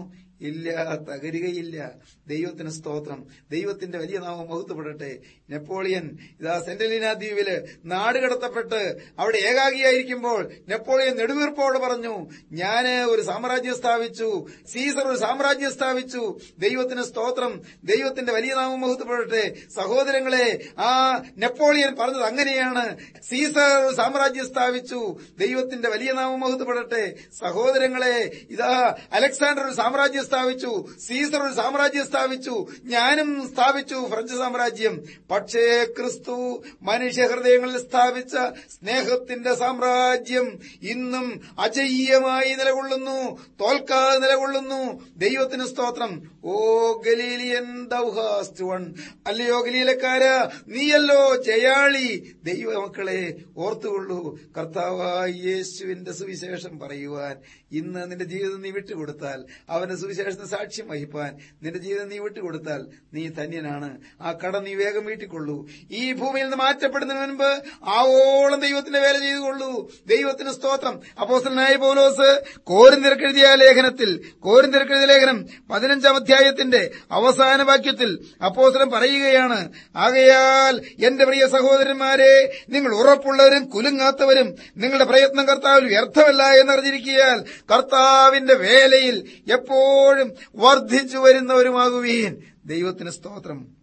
ഇല്ല തകരുകയില്ല. ദൈവത്തിന് സ്തോത്രം. ദൈവത്തിന്റെ വലിയ നാമം മഹത്വപ്പെടട്ടെ. നെപ്പോളിയൻ ഇതാ സെന്റലിന ദ്വീപിൽ നാട് കടത്തപ്പെട്ട് അവിടെ ഏകാഗിയായിരിക്കുമ്പോൾ നെപ്പോളിയൻ നെടുവീർപ്പോട് പറഞ്ഞു ഞാൻ ഒരു സാമ്രാജ്യം സ്ഥാപിച്ചു. സീസർ ഒരു സാമ്രാജ്യം സ്ഥാപിച്ചു. ദൈവത്തിന് സ്തോത്രം. ദൈവത്തിന്റെ വലിയ നാമം മഹത്വപ്പെടട്ടെ. സഹോദരങ്ങളെ ആ നെപ്പോളിയൻ പറഞ്ഞത് അങ്ങനെയാണ്. സീസർ സാമ്രാജ്യം സ്ഥാപിച്ചു. ദൈവത്തിന്റെ വലിയ നാമം മഹത്വപ്പെടട്ടെ. സഹോദരങ്ങളെ ഇതാ അലക്സാണ്ടർ ഒരു സാമ്രാജ്യം സ്ഥാപിച്ചു സീസർ ഒരു സാമ്രാജ്യം സ്ഥാപിച്ചു ഞാനും സ്ഥാപിച്ചു ഫ്രഞ്ച് സാമ്രാജ്യം. പക്ഷേ ക്രിസ്തു മനുഷ്യഹൃദയങ്ങളിൽ സ്ഥാപിച്ച സ്നേഹത്തിന്റെ സാമ്രാജ്യം ഇന്നും അജയ്യമായി നിലകൊള്ളുന്നു തോൽക്കാതെ നിലകൊള്ളുന്നു. ദൈവത്തിന് സ്തോത്രം. ഓ ഗലീലിയൻ ദൗഹാസ്റ്റുവൺ അല്ലയോ ഗലീലക്കാര നീയല്ലോ ജയാളി. ദൈവമക്കളെ ഓർത്തുകൊള്ളൂ കർത്താവായ യേശുവിന്റെ സുവിശേഷം പറയുവാൻ ഇന്ന് നിന്റെ ജീവിതം നീ വിട്ടുകൊടുത്താൽ അവന്റെ സുവിശേഷം സുവിശേഷത്തിന് സാക്ഷ്യം വഹിപ്പാൻ നിന്റെ ജീവിതം നീ വിട്ടുകൊടുത്താൽ നീ ധന്യനാണ്. ആ കട നീ വേഗം വീട്ടിക്കൊള്ളൂ. ഈ ഭൂമിയിൽ നിന്ന് മാറ്റപ്പെടുന്നതിന് മുൻപ് ആവോളം ദൈവത്തിന്റെ വേല ചെയ്തുകൊള്ളൂ. ദൈവത്തിന് സ്തോത്രം. അപ്പോസ്റ്റലനായ പൗലോസ് കോരിന്തിരക്കെഴുതിയ ലേഖനത്തിൽ കോരിന്തിരക്കെഴുതിയ ലേഖനം പതിനഞ്ചാം അധ്യായത്തിന്റെ അവസാന വാക്യത്തിൽ അപ്പോസ്റ്റലൻ പറയുകയാണ് ആകയാൽ എന്റെ പ്രിയ സഹോദരന്മാരെ നിങ്ങൾ ഉറപ്പുള്ളവരും കുലുങ്ങാത്തവരും നിങ്ങളുടെ പ്രയത്നം കർത്താവിൽ വ്യർത്ഥമല്ല എന്നറിഞ്ഞിരിക്കിയാൽ കർത്താവിന്റെ വേലയിൽ എപ്പോഴും വർദ്ധിച്ചു വരുന്നവരുമാകുവീൻ. ദൈവത്തിന് സ്തോത്രം.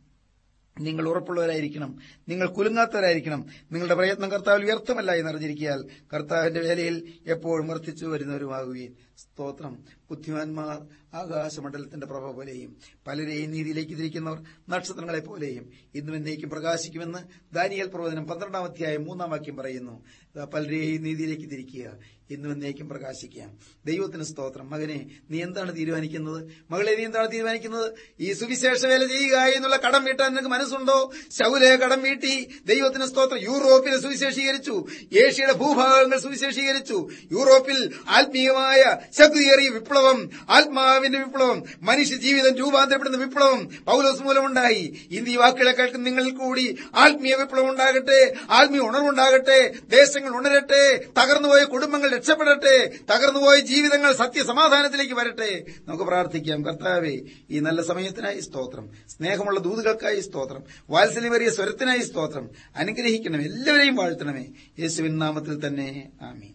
നിങ്ങൾ ഉറപ്പുള്ളവരായിരിക്കണം. നിങ്ങൾ കുലുങ്ങാത്തവരായിരിക്കണം. നിങ്ങളുടെ പ്രയത്നം കർത്താവിൽ വ്യർത്ഥമല്ല എന്നറിഞ്ഞിരിക്കാൽ കർത്താവിന്റെ വേലയിൽ എപ്പോഴും വർദ്ധിച്ചു വരുന്നവരുമാകുകയും സ്തോത്രം. ബുദ്ധിമാന്മാർ ആകാശമണ്ഡലത്തിന്റെ പ്രഭ പോലെയും പലരെയും നീതിയിലേക്ക് തിരിക്കുന്നവർ നക്ഷത്രങ്ങളെ പോലെയും ഇന്നും എന്നേക്കും പ്രകാശിക്കുമെന്ന് ദാനിയൽ പ്രവചനം പന്ത്രണ്ടാം അധ്യായം മൂന്നാം വാക്യം പറയുന്നു. പലരെയും നീതിയിലേക്ക് തിരിക്കുക ഇന്നും എന്നേക്കും പ്രകാശിക്കുക. ദൈവത്തിന് സ്തോത്രം. മകനെ നീ എന്താണ് തീരുമാനിക്കുന്നത്? മകളെ നീ എന്താണ് തീരുമാനിക്കുന്നത്? ഈ സുവിശേഷ വേല ചെയ്യുക എന്നുള്ള കടം വീട്ടാൻ നിനക്ക് മനസ്സുണ്ടോ? ശൗലെ കടം വീട്ടി ദൈവത്തിന് സ്തോത്രം. യൂറോപ്പിനെ സുവിശേഷീകരിച്ചു. ഏഷ്യയുടെ ഭൂഭാഗങ്ങൾ സുവിശേഷീകരിച്ചു. യൂറോപ്പിൽ ആത്മീയമായ ശക്തിയേറിയ വിപ്ലവം ആത്മാവിന്റെ വിപ്ലവം മനുഷ്യ ജീവിതം രൂപാന്തരപ്പെടുന്ന വിപ്ലവം പൗലോസ് മൂലമുണ്ടായി. ഇന്ത്യ വാക്കുകളെ കേൾക്കുന്ന നിങ്ങളിൽ കൂടി ആത്മീയ വിപ്ലവം ഉണ്ടാകട്ടെ ആത്മീയ ഉണർവുണ്ടാകട്ടെ ദേശങ്ങൾ ഉണരട്ടെ തകർന്നുപോയ കുടുംബങ്ങൾ രക്ഷപ്പെടട്ടെ തകർന്നുപോയ ജീവിതങ്ങൾ സത്യസമാധാനത്തിലേക്ക് വരട്ടെ. നമുക്ക് പ്രാർത്ഥിക്കാം. കർത്താവേ ഈ നല്ല സമയത്തിനായി സ്തോത്രം. സ്നേഹമുള്ള ദൂതുകൾക്കായി സ്തോത്രം. വാത്സല്യമേറിയ സ്വരത്തിനായി സ്തോത്രം. അനുഗ്രഹിക്കണം. എല്ലാവരെയും വാഴ്ത്തണമേ. യേശുവിൻ നാമത്തിൽ തന്നെ. ആമീൻ.